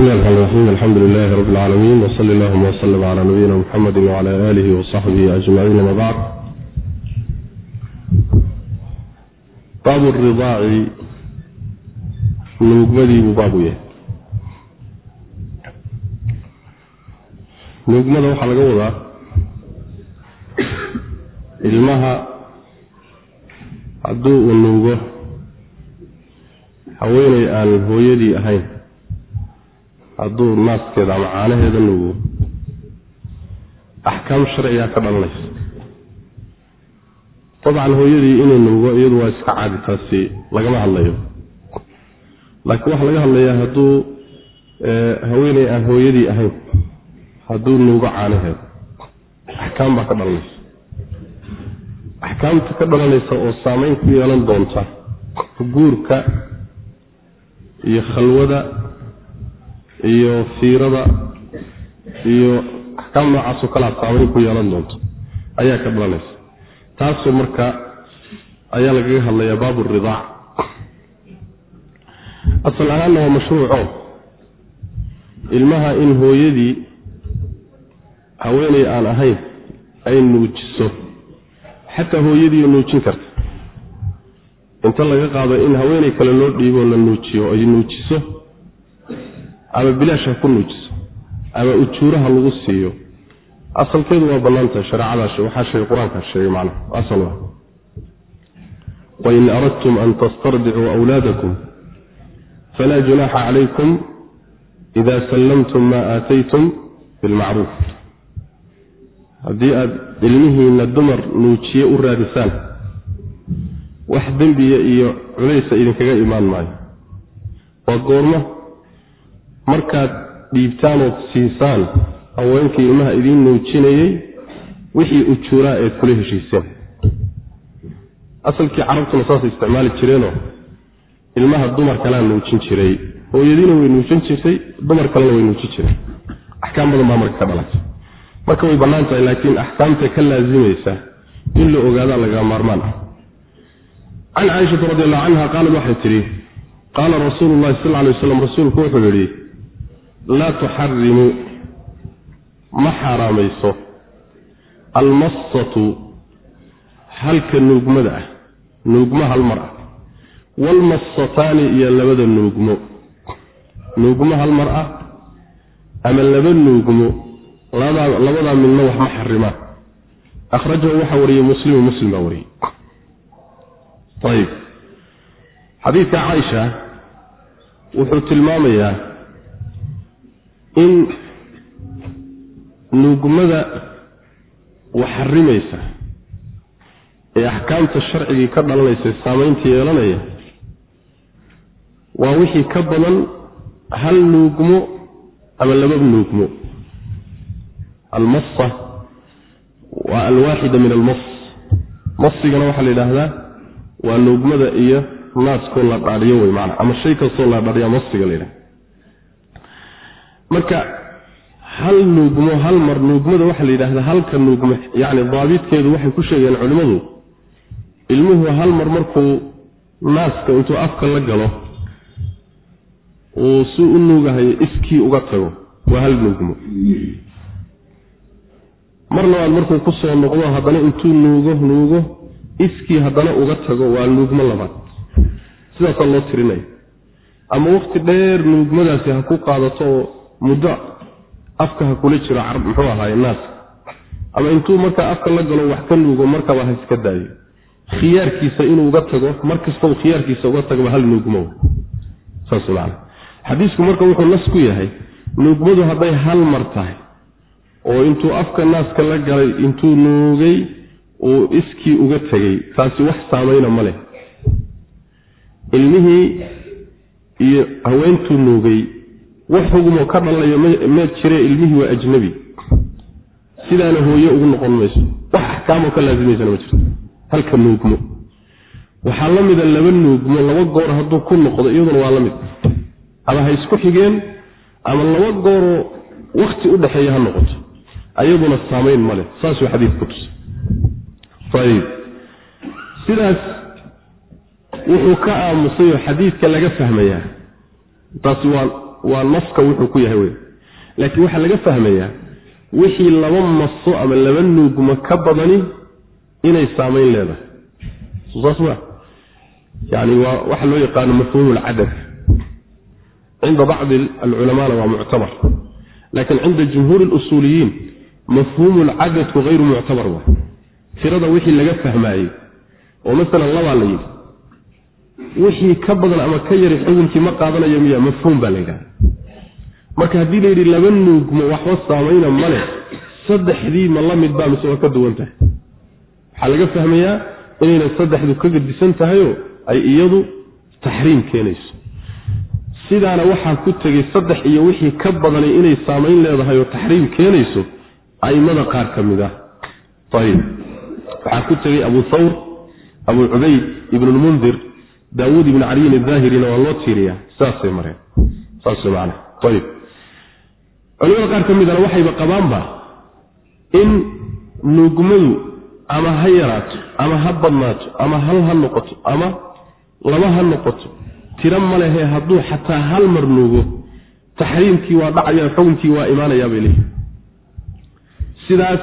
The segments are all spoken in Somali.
bismi llahi raxmaan raxiim alxamdu lilahi rabbi اlcaalamiin wsali allahuma wslm cala nabiyina mxamedi wcala alihi wasaxbihi ajmaciin ama bacd baabu ridaaci nuugmadii buu baabu yahay nuugmada waxaa laga wadaa ilmaha hadduu uu nuugo haweeney aan hooyadii ahayn hadduu naaskeeda ama caanaheeda nuugo axkaam sharcigaa ka dhalanaysa dabcan hooyadii inuu nuugo iyadu waa iska caadi taasi lagama hadlayo. Laakiin waxaa laga hadlayaa hadduu haweeney aan hooyadii ahayn hadduu nuugo caanaheeda axkaam baa ka dhalanaysa. Axkaamta ka dhalanaysa oo saameyn ku yeelan doonta guurka iyo khalwada iyo fiirada iyo axkaam noocaasoo kalea saameyn ku yeelan doonto. Ayaa ka dhalanaysa. Taasoo marka ayaa lagaga hadlayaa baabu ridaac asal ahaanna waa mashruuco. Ilmaha in hooyadii haweeney aan ahayn ay nuujiso. Xataa hooyadiiyo nuujin karta. Inta laga qaado in haweeney kale loo dhiiboo la nuujiyo ay nuujiso ama bilaash ha ku nuujiso ama ujuuraha lagu siiyo. Asalkeedu waa bannaantahay shareecadaas waxaa sheegay qur'aankaa sheegay macnaha asal waa. Wain aradtum an tastardicuu awlaadakum falaa junaaxa calaykum ida sallamtum maa aataytum bilmacruuf haddii aada ilmihiinna dumar nuujiye u raadisaan wax dembiya iyo culaysa idinkaga imaan maayo. Waa goormo markaad dhiibtaanood siisaan haweenkii ilmaha idiin nuujinayey wixii ujuuraa eed kula heshiiseen. Asalkii carabtuna saasay isticmaali jireenoo ilmaha dumar kalea nuujin jiray. Hooyadiina way nuujin jirtay dumar kalena way nuujin jireen axkaam badan baa marka ka dhalatay. Marka way bannaan tahay laakiin axkaamta ka laasimaysa in la ogaadaa laga maarmaan ah. Can caaishata radi allahu canha qaalad waxay tidhi qaala rasuulu llahi sal ly waslam rasuulku wuxuu yidhi laa tuxarimu ma xaaraamayso almassatu halka nuugmada ah nuugmo hal mar ah. Waalmassataani iyo labada nuugmo. Nuugmo hal mar ah ama laba nuugmo labadaa midna wax ma xarimaan akhrajahu waxaa wariyey muslimu muslim baa wariyey ayib xadiidka caaisha wuxuu tilmaamayaa in nuugmada wax xarimaysa ee axkaamta sharcigii ka dhalanaysa saamaynta yeelanaya waa wixii ka badan hal nuugmo ama laba nuugmo almassa waa alwaaxida min almas masigana waxaa la yidhaahdaa waa nuugmada iyo naaskoo la dhaadhiyo wey maana ama shay kastoo la dhaadhiya masiga la yidhahda marka hal nuugmo hal mar nuugmada waxaa la yidhahdaa halka nuugmo yacni daabidkeedu waxay ku sheegeen culimmadu ilmuhu hal mar markuu naaska intuu afka la galo uu si u nuugahayo iskii uga tago waa hal nuugmo. Mar labaad markuu ku soo noqdo haddana intuu nuugo nuugo iskii haddana uga tago waa nuugmo labaad. Sidaasaa loo tirinaya ama waqti dheer nuugmadaasi ha ku qaadato oo muddo afka ha kula jiro muxuu ahaaye naaska ama intuu markaa afka la galo wax ka nuugo markaba ha iska daayo. Khiyaarkiisa inuu uga tago mar kastau khiyaarkiisa uga tagoba hal nuugmo saas macana xadiisku marka wuxuu nas ku yahay nuugmadu hadday hal mar tahay oo intuu afka naaska la galay intuu nuugay uu iskii uga tegey taasi wax saamayna ma leh. Ilmihii iyo haweentuu nuugay wax xugumoo ka dhalanayo ma jire ilmihii waa ajnabi. Sidaana hooye ugu noqon mayso. Wax axkaamoo ka laasimaysana ma jirto. Halka nuugmo. Waxaa la mida laba nuugmo laba goor hadduu ku noqdo iyaduna waa la mid. Ama ha isku xigeen ama laba gooroo wakti u dhexeeya ha noqoto. Ayaduna saamayn ma leh. Saasuu xadiid ku tusay ayib sidaas wuxuu ka aamusay oo xadiidka laga fahmayaa. Taasi waa waa naska wuxuu ku yahay wey laakiin waxaa laga fahmayaa wixii laba maso ama laba nuugma ka badani inay saamayn leedahay. Saas ma yani waa waxa loo yaqaano mafhuum alcadad cinda bacdi alculamaana waa muctabar. Laakiin cinda jumhuuri اlusuuliyiin mafhuumu lcadadku hayru muctabar wa tirada wixii laga fahmaayey oo masalan labaa la yidhi wixii ka badan ama ka yari xukunkii ma qaadanayo miya mafhuum baa la yidhahda marka haddii la yidhi laba nuugmo waxba saamayna male saddexdii ma la mid baa mise waa ka duwan tahay. Waxaa laga fahmayaa inayna saddexdu ka gadisan tahayoo ay iyadu taxriim keenayso. Sidaana waxaa ku tegey saddex iyo wixii ka badanay inay saamayn leedahay oo taxriim keenayso a'immada qaar ka mid ah. Ayib waxaa ku tegey abu thawr abu cubayd ibnulmundir daawuud ibn caliyin adaahirina waa loo tiiriyaa. Saasay mareen. Saas man ayib culimada qaar ka midana waxayba qabaanba in nuugmadu ama ha yaraato ama ha badnaato ama hal ha noqoto ama laba ha noqoto tiro ma lehe hadduu xataa hal mar nuugo taxriimkii waa dhacaya xukunkii waa imaanayaabay leeyihi sidaas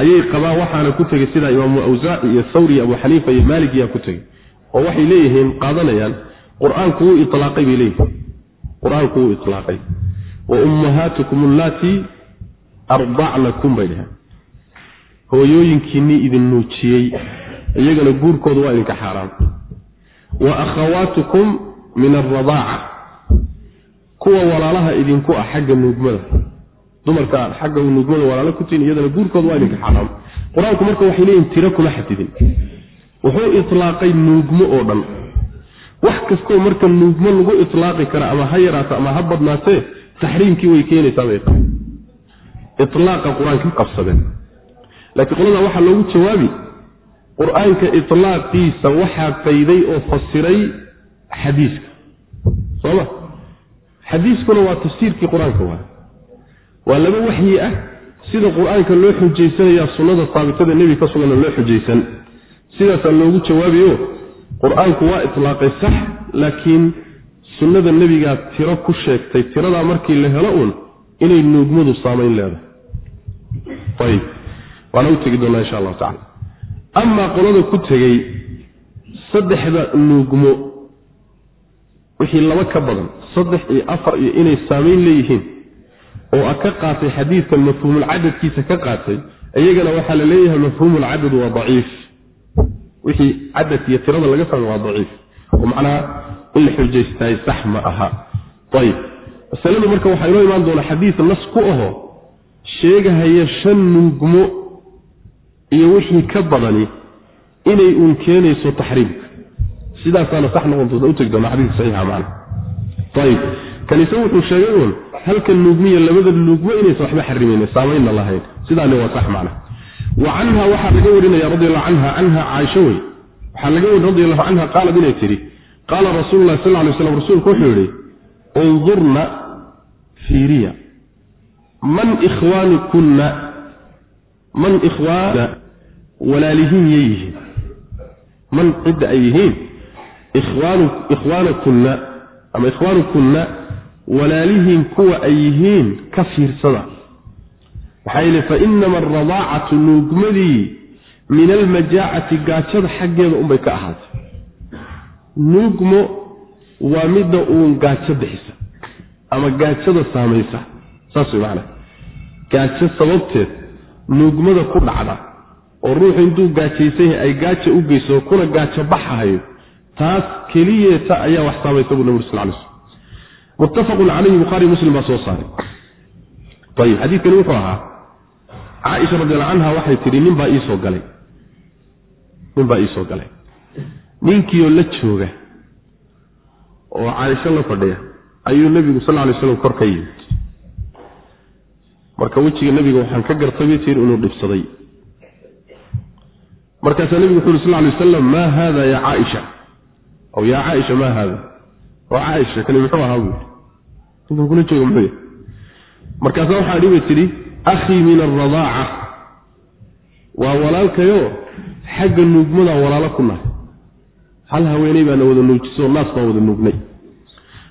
ayay qabaan waxaana ku tegey sida imaamu awsaaci iyo thawri iyo abu xaniifa iyo maalik yaa ku tegey oo waxay leeyihiin qaadanayaan qur'aanku wuu ilaaqay bay leeyihiin. Qur'aanku wuu ilaaqay wa ummahaatukum allaatii ardacnakum bay dheheen hooyooyinkiinnii idin nuujiyey iyagana guurkooda waa idinka xaaraan. Wa akhawaatukum min alradaaca kuwa walaalaha idinku ah xagga nuugmada. Dumarka aad xagga nuugmada walaalo ku tihin iyadana guurkooda waa idinka xaaraam. Qur'aanku marka waxay leeyihiin tiro kuma xadidin wuxuu itlaaqay nuugmo oo dhan. Wax kastoo marka nuugmo lagu itlaaqi kara ama ha yaraato ama ha badnaatee taxriimkii way keenaysaa bay ilaaqa qur'aankii qabsadeen. Laakiin qoladaa waxaa loogu jawaabi qur'aanka itlaaqiisa waxaa qayday oo fasiray xadiiska. Sooma xadiiskuna waa tafsiirkii qur'aanka waay waa laba waxyi ah sida qur'aanka loo xujaysanayaa sunnada saabitada nebi ka suganna loo xujaysan sidaasaa loogu jawaabayo qur'aanku waa itlaaqay sax laakiin sunnada nebigaa tiro ku sheegtay tiradaa markii la helo uun inay nuugmadu saamayn leedahay. Ayib. Waana u tegi doonaa insha allahu tacala. Amaa qolada ku tegey saddexda nuugmo wixii laba ka badan saddex iyo afar iyo inay saamayn leeyihiin oo a ka qaatay xadiidkan mafhuumulcadadkiisa ka qaatay iyagana waxaa la leeyahay mafhuumulcadad waa daciif wixii cadad iyo tirada laga fahma waa daciif oo macnaha in la xujaystahay sax ma aha. Ayib. Masaladu marka waxaa inoo imaan doonaa xadiid nas ku aho sheegahaya shan nuugmo iyo wixii ka badani inay uun keenayso taxriimka sidaasaana sax noqon doonta utegi doona xadiidka saxiixa macna ayib. Kanise wuxuu sheegay uun halka nuugmiya labada nuugmo inaysan waxba xarimayna saamaynna lahayn. Sidaani waa sax macna wa canha waxaa laga warinaya radi allahu canha canha caaisho wey. Waxaa laga warin radi allahu canha qaalad inay tidhi qaala rasuulu lahi sal lay slam rasuulku wuxuu yihi undurna fiiriya. Man ikhwaanikunna man ikhwaana walaalihiin yay yihiin. Man cidda ay yihiin ikhwaanakunna ama ikhwaanukunna walaalihiin kuwa ay yihiin ka fiirsada maxaa yeele fa inama alradaacatu nuugmadii min almajaacati gaajada xaggeeda unbay ka ahaatay. Nuugmo waa midda uun gaajo bixisa ama gaajada saamaysa saas way macana gaajo sababteed nuugmada ku dhacda oo ruuxu intuu gaajaysan yahay ay gaaja u geyso kuna gaajo baxahayo taas keliyeeta ayaa wax saamaysa buu nabig sal lay slm muttafaqun calayhi bukhaari muslim baa soo saaray. Ayib xadiidkani wuxuu ahaa caaisha radialla canha waxay tidhi nin baa iisoo galay. Nin baa iisoo galay. Ninkiioo la jooga oo caaisho la fadhiya ayuu nebigu sal lay slam kor ka yimid. Marka wejiga nebiga waxaan ka gartay bay tir inuu dhibsaday. Markaasaa nebigu wuxu uri sal lay wasalam maa haada ya caaisha aw yaa caaisha maa haada oo caaisha kani muxuu ahaa buu ninkan kula jooga muxuu yahy markaasaa waxaa dhi bay tidhi akhii min alradaaca waa walaalkayo xagga nuugmadaa walaalo ku nahay. Hal haweeney baana wada nuujiso naas baan wada nuugnay.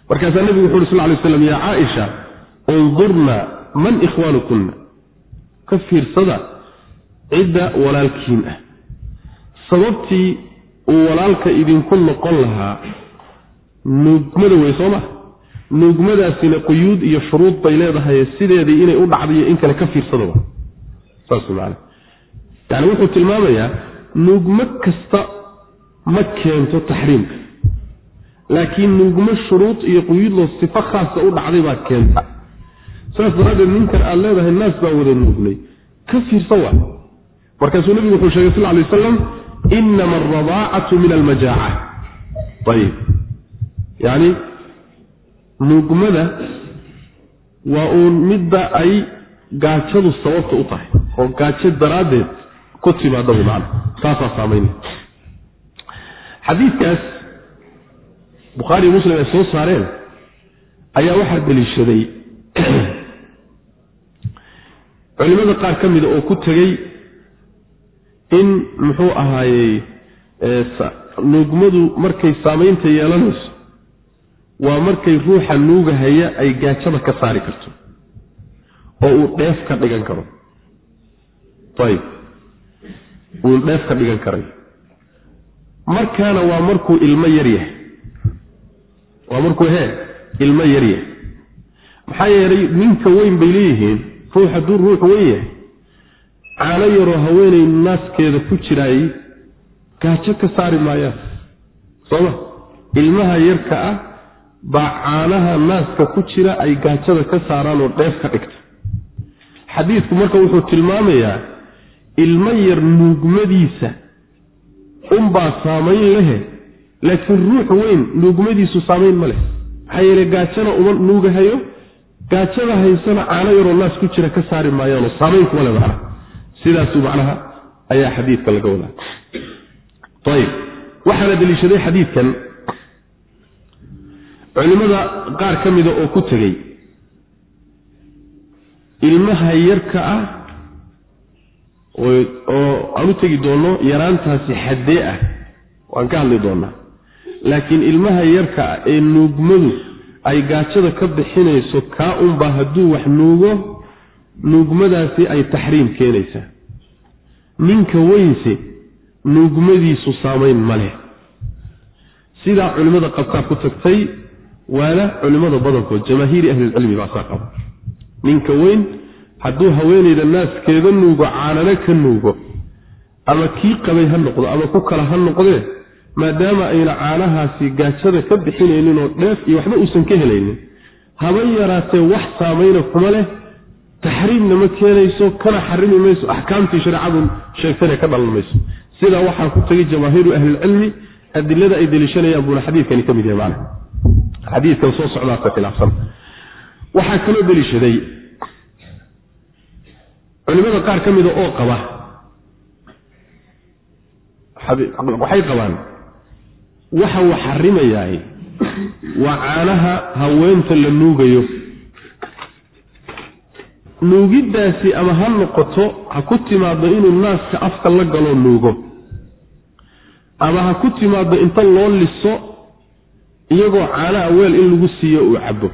Markaasaa nebigu wuxu uhi sal lay slam yaa caaisha undurna man ikhwaanukunna. Ka fiirsada cidda walaalkiin ah. Sababtii uu walaalka idinku noqon lahaa nuugmada wey soo ma nuugmadaasina quyuud iyo shuruud bay leedahay sideedii inay u dhacdayo in kale ka fiirsadaba saas man yani wuxuu tilmaamayaa nuugmo kasta ma keento taxriimka. Laakiin nuugmo shuruud iyo quyuudloo sifo khaasa u dhacday baa keenta. Saas daraaddeed ninkan aad leedahay naas baa wada nuugnay. Ka fiirsa waa. Markaasuu nebigu wuxuu sheegay sal lay wasalam inama alradaacatu min almajaaca ayib yani nuugmada waa uun midda ay gaajadu sababta u tahay oo gaajo daraaddeed ku timaada wy macana saasaa saamaynay xadiidkaas bukhaariyo muslim ay soo saareen ayaa waxaa deliishaday culimada qaar ka mida oo ku tegey in muxuu ahaayey nuugmadu markay saamaynta yeelanayso waa markay ruuxa nuugahaya ay gaajada ka saari karto. Oo uu dheef ka dhigan karo. Ayib uu dheef ka dhigan karay. Markaana waa markuu ilmo yar yahay. Waa markuu hee ilmo yar yahay. Maxaa yeelay ninka weyn bay leeyihiin ruux hadduu ruux weyn yahay caano yaroo haweenay naaskeeda ku jiraayay gaajo ka saari maayaan. Sooma ilmaha yarka ah baa caanaha naaska ku jira ay gaajada ka saaraan oo dheef ka dhigta. Xadiidku marka wuxuu tilmaamayaa ilmo yar nuugmadiisa unbaa saamayn lehe laakiin ruux weyn nuugmadiisu saamayn ma leh. Maxaa yeele gaajana uma nuugahayo gaajada haysana caano yaroo naas ku jira ka saari maayaanoo saamayn kuma le macnaha. Sidaasu macnaha ayaa xadiidka laga wadaa. Ayib waxaana deliishaday xadiidkan culimmada qaar ka mida oo ku tegey ilmaha yarka ah oo aan u tegi doonno yaraantaasi xaddee ah waan ka hadli doonnaa laakiin ilmaha yarka ah ee nuugmadu ay gaajada ka bixinayso kaa unbaa hadduu wax nuugo nuugmadaasi ay taxriim keenaysaa. Ninka weynse nuugmadiisu saamayn ma leh. Sidaa culimmada qabtaa ku tagtay waana culimmada badankood jamaahiiri ahlilcilmi baa saa qaba. Ninka weyn hadduu haweenayda naaskeeda nuugo caanana ka nuugo ama kii qabay ha noqdo ama ku kala ha noqdee maadaama ayna caanahaasi gaajada ka bixinaynin oo dheef iyo waxba uusan ka helaynin haba yaraatee wax saamayna kuma leh taxriimna ma keenayso kana xarimi mayso axkaamtii shareecadu sheegtana ka dhalan mayso. Sidaa waxaa ku tegay jamaahiiru ahlilcilmi adilada ay deliishanayaan buuna xadiidkani ka mid yahay macna xadiidkan soo socdaasa khilaafsan waxaa kaloo deliishaday. Culimada qaar ka mida oo qaba. Waxay qabaan waxa uu xarimayahay waa caanaha haweenta la nuugayo. Nuugiddaasi ama ha noqoto ha ku timaaddo inuu naaska afka la galoo nuugo. Ama ha ku timaaddo inta loo liso iyagoo caanaha weel in lagu siiyo uu cabo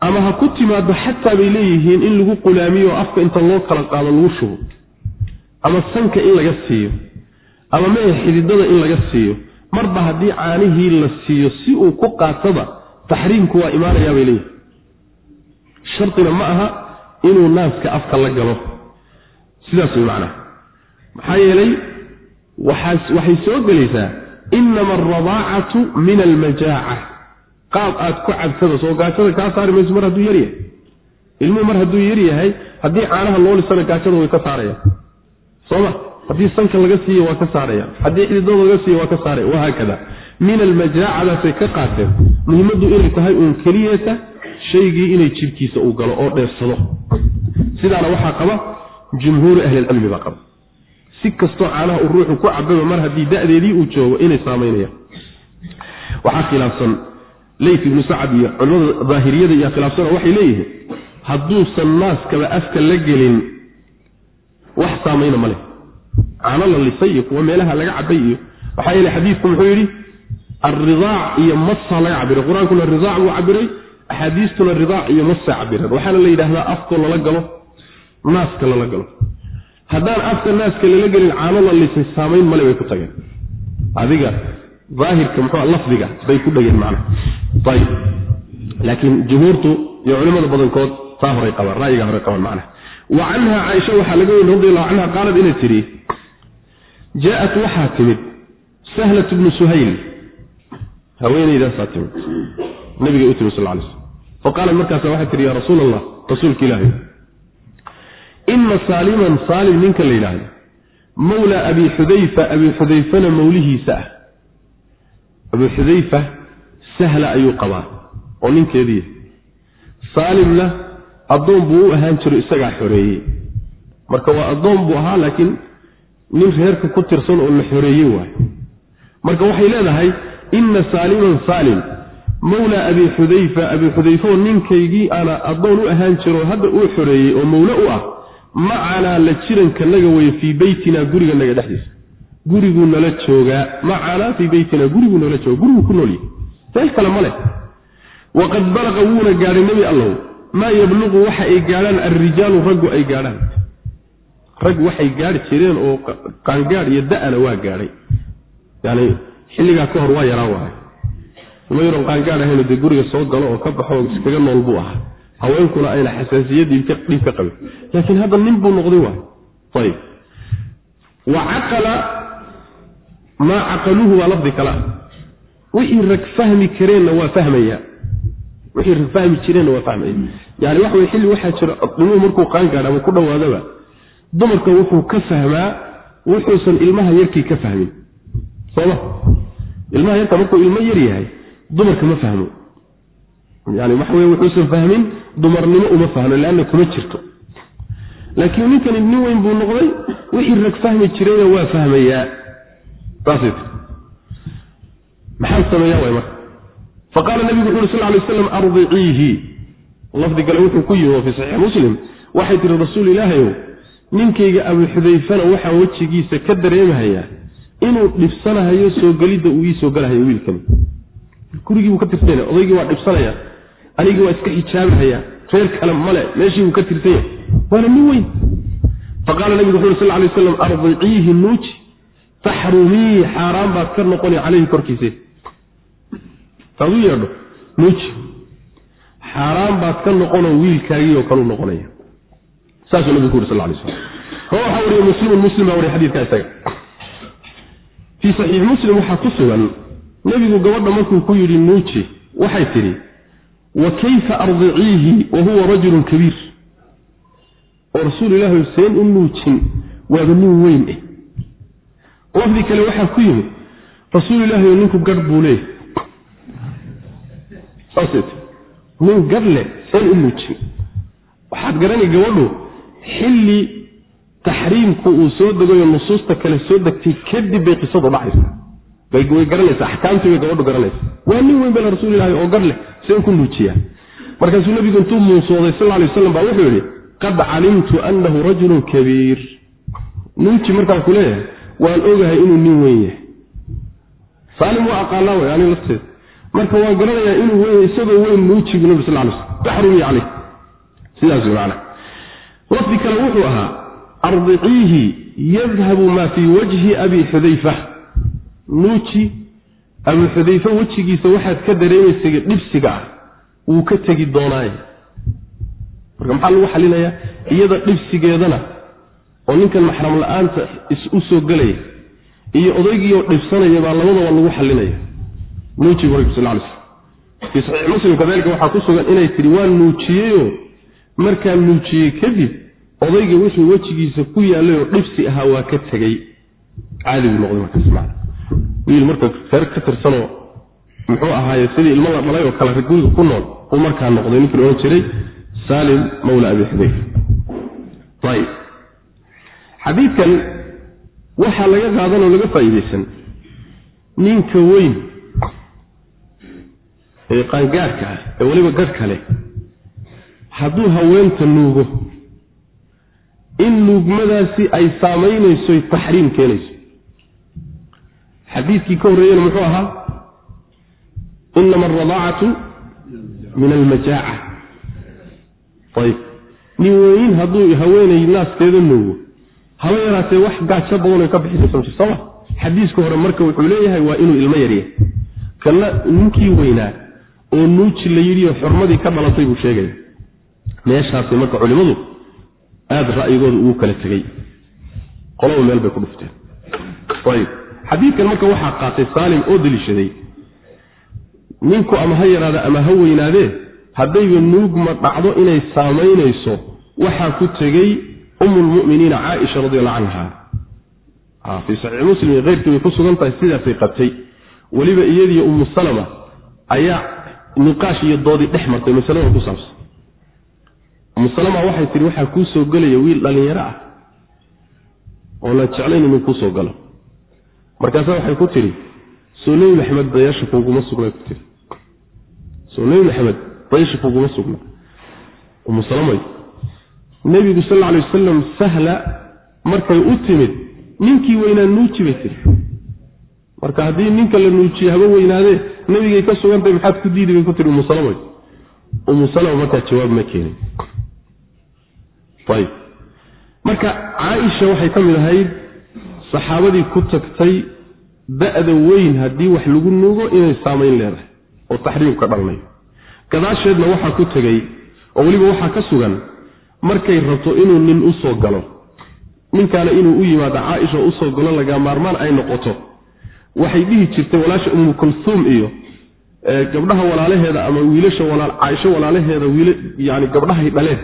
ama ha ku timaaddo xataa bay leeyihiin in lagu qulaamiyo afka inta loo kala qaado lagu shubo. Ama sanka in laga siiyo. Ama mee xididada in laga siiyo. Marba haddii caanihii la siiyo si uu ku qaataba taxriimku waa imaanayaa bay leeyihiin shardina ma aha inuu naaska afka la galo. Sidaas way macnaha. Maxaa yeelay waxay soo gelaysaa inama alradaacatu min almajaaca qaab aad ku cabtada soo gaajada kaa saari mayso mar hadduu yaryahay ilmuhu mar hadduu yar yahay haddii caanaha loo lisana gaajada way ka saarayaan sooma haddii sanka laga siiyo waa ka saaraya haddii xididada laga siiyo waa ka saaraya wahaakada min almajaacadaasay ka qaateen muhimaddu inay tahay uun keliyeeta shaygii inay jidhkiisa uu galo oo dheersado sidaana waxaa qaba jumhuuru ahlilcilmi baa qaba si kastoo caanaha uu ruuxu ku cababa mar haddii da'deedii uu joogo inay saamaynayaan. Waxaa khilaafsan leyt ibnu sacad iyo culimada daahiriyada iyo khilaafsano waxay leeyihiin hadduusan naaskaba afka la gelin wax saamayna ma leh. Caano la lisay iyo kuwa meelaha laga cabay iyo maxaa yeele xadiidku muxuu yidhi alridaac iyo masa laga cabiray qur'aankuna ridaac buu cabiray axaadiistuna ridaac iyo masa cabireen waxaana la yidhahdaa afko lala galo naaska lala galo haddaan afka naaska lala gelin caano la lisay saamayn male bay ku tageen. Adiga daahirka muxua lafdiga bay ku dhegeen macnaha. Ayib laakiin jumhuurtu iyo culimada badankood taa horay qabaan ra'yiga horay qabaan macnaha. Wa canha caaisha waxaa laga weri radi allahu canha qaalad inay tidhi jaa-at waxaa timid sahlat bnu suhayl. Haweenaydaasaa timid. Nabigay u timid sal lay slm faqaalat markaasa waxay tihi yaa rasuul allah rasuulka ilaahay ina saaliman saalim ninka la yidhaahdo. Mawlaa abi xudayfa abi xudayfana mawlihiisa ah. Abu xudayfa sahla ayuu qabaa oo ninkeedii saalimna addoon buu u ahaan jiro isagaa xoreeyey. Marka waa addoon buu ahaa laakiin nin reerka ku tirsan oo la xoreeyey waayo marka waxay leedahay ina saaliman saalim. Mawlaa abi xudayfa abi xudayfaoo ninkaygii aana addoon u ahaan jiro hadda uu xoreeyey oo mawle u ah macanaa la jirankanaga weye fii beytina guriganaga dhexdiisa. Guriguu nala joogaa macanaa fii beytina guriguu nala jooga guriguu ku noolyahy meel kale ma leh. Waqad balaqa wuuna gaadhay nebi allow maa yabluqu waxa ay gaadhaan alrijaalu raggu ay gaadhaan. Rag waxay gaadhi jireen oo qaangaadh iyo da'ana waa gaadhay. Yani xilligaa ka hor waa yaraa waay uma yaroon qaangaadh ahayno dee guriga soo galo oo ka baxo iskaga nool buu ahaa haweenkuna ayna xasaasiyadii dhiib ka qabin. Laakiin hadda nin buu noqday waay. Ayib. Wa caqala maa caqaluuhu waa lafdi kale ah wixii rag fahmi kareenna waa fahmaya. Wixii rag fahmi jireenna waa fahmaya. Yani waxa wey xilli waxaa jira dhimuhu markuu qaangaadh ama ku dhowaadaba dumarka wuxuu ka fahmaa wuxuusan ilmaha yarkii ka fahmin. Sooma ilmaha yarka markuu ilmo yar yahay dumarka ma fahmo yani waxa wey wuxuusan fahmin dumarnimo uma fahno leanna kuma jirto. Laakiin ninkani nin weyn buu noqday wixii rag fahmi jirayna waa fahmayaa. Saasay ti maxaan sameeyaa marka? Faqaala nabigu wuxu uri sal lay aslam ardiciihi lafdi kale wuxuu ku yimi fii saxiix muslim waxay tihi rasuul ilaahayow ninkayga abu xudayfana waxaa wejigiisa ka dareemahayaa inuu dhibsanahayo soo gelidda uu ii soo galahayo wiilkani. Gurigii buu ka tirsanaya odaygii waa dhibsanaya anigii waa iska xijaabahaya reer kale male meeshii buu ka tirsan yahay waana nin weyn. Faqaala nabigu wuxu uri sal lay aslam ardiciihi nuuji taxrumii xaaraan baad ka noqoni caleyhi korkiise taad u yeedho nuuji xaaraan baad ka noqonoo wiilkaagii oo kaleu noqonaya. Saasuu nabigu ku uri sal lay slam waxaa wariye muslimun muslim baa wariya xadidka isaga. Fii saxiix muslim waxaa ku sugan nebigu gabadha markuu ku yidhi nuuji waxay tidhi wa kayfa ardiciihi wa huwa rajulun kabiir. Oo rasuul ilaahi seen u nuujin waaba nin weyn eh. Lafdi kale waxaa ku yimid rasuul ilaahi ninku garh buu leeyahy saasay ti nin garh leh seen u nuujin. Waxaad garanay gabadhu xilli taxriimku uu soo degayo nusuusta kale soo degtay kadib bay qisadu dhacaysa way garanaysa axkaamtii bay gabadhu garanaysa waa nin weyn bale rasuul ilahi oo gar leh seen ku nuujiyaa markaasuu nabigu intuu muusooday sal lay waslam baa wuxuu yidhi qad calimtu annahu rajulun kabiir. Nuuji markaan ku leeyahay waan ogahay inuu nin weyn yahay. Saalim waa aqaanaa way ani lafteed. Marka waan garanayaa inuu weyn isagoo weyn nuujigu nabi sal lay slam taxrumi caleyh sidaas macana lafdi kale wuxuu ahaa ardiciihi yadhabu maa fii wajhi abi xudayfa nuuji abu xudayfe wejigiisa waxaad ka dareemaysa dhibsiga ah wuu ka tegi doonaaye. Marka maxaa lagu xalinayaa? Iyada dhibsigeedana oo ninkan maxram la'aanta u soo gelaya iyo odaygiioo dhibsanaya baa labadaba lagu xalinaya nuujigu rag sal lay slm fii saxiix muslim kadalika waxaa ku sugan inay tidhi waan nuujiyeyoo markaan nuujiyey kadib odayga wixii wejigiisa ku yaallay oo dhibsi ahaa waa ka tegey. Caadi buu noqday markaas macana wiil marka reer ka tirsanoo muxuu ahaaye sidii ilmo la dhalay oo kale guriga ku nool uu markaa noqday ninkii odhan jiray salim mawla abi xudayf ayib xadiidkan waxaa laga qaadan oo laga faa'iidaysan ninka weyn ee qaangaadhka ah ee weliba gadh kale hadduu haweenta nuugo in nuugmadaasi ay saamaynayso taxriim keenayso xadiidkii ka horreeyena muxuu ahaa inama alradaacatu min almajaaca. Ayb nin weyn hadduu haweenay naaskeeda nuugo haba yaraatee wax gaajo badanay ka bixisaysan jir sooma xadiiska hore marka wuxuu leeyahay waa inuu ilmo yaryahay kana ninkii weynaa oo nuuji la yidhiyo xurmadii ka dhalatay buu sheegaya meeshaasi marka culimmadu aada ra'yigooda ugu kala tegey qolaba meel bay ku dhufteen xadiidkan marka waxaa qaatay saalim oo deliishaday ninku ama ha yaraada ama ha weynaadee haddayba nuugma dhacdo inay saamaynayso waxaa ku tegey umulmu'miniina caaisha radiallahu canha fii saxiix muslim iyo keyrkii bay ku sugan tahay sidaasay qabtay. Weliba iyadiyo umu salama ayaa niqaash iyo doodii dhex martay masalada ku saabsan. Umu salama waxay tihi waxaa kuu soo gelaya wiil dhallinyaro ah oo la jeclayn inuu kuu soo galo markaasa waxay ku tidhi soo nebi dayaasha kuguma sugnay ku tii soo nebi maxamed dayaasha kuguma sugna. Umu salamay nebigu sal alay wasalam sahla markay u timid ninkii weynaa nuuji bay tiri marka haddii ninka la nuujiye haba weynaadee nebigay ka sugantay maxaad ku diidi bay ku tiri umu salamay umu salama markaa jawaab ma keenin. Ayb marka caaisha waxay ka mid ahayd saxaabadii ku tagtay da-da weyn haddii wax lagu nuugo inay saamayn leedahay oo taxriimka dhalnayo gadaasheedna waxaa ku tegey oo weliba waxaa ka sugan markay rabto inuu nin u soo galo. Ninkaana inuu u yimaado caaisha oo u soo galo lagaa maarmaan ay noqoto. Waxay dhihi jirtay walaasha umu kulhuum iyo gabdhaha walaalaheeda ama wiilasha caaisho walaalaheeda wiil yani gabdhahay dhaleen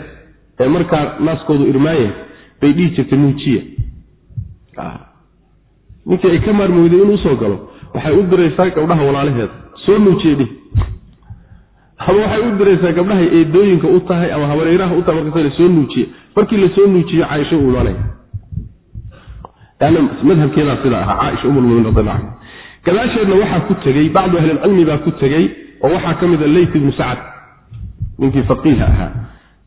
ee markaa naaskoodu irmaayeen bay dhihi jirtay nuujiya ninkii ay ka maarmowday inuu u soo galo waxay u diraysaa gabdhaha walaalaheeda soo nuujiye dhih ama waxay u diraysaa gabdhahay eedooyinka u tahay ama habareeraha u tahay markaas la soo nuujiye markii la soo nuujiyo caaisho uu imaanaya madhabkeedaa sidaa ahaa caaisha umulmuminiin radiallahu canha gadaasheedna waxaa ku tegey bacdu ahlilcilmi baa ku tegey oo waxaa ka mid a leyt ibnu sacad. Ninkii faqiiha ahaa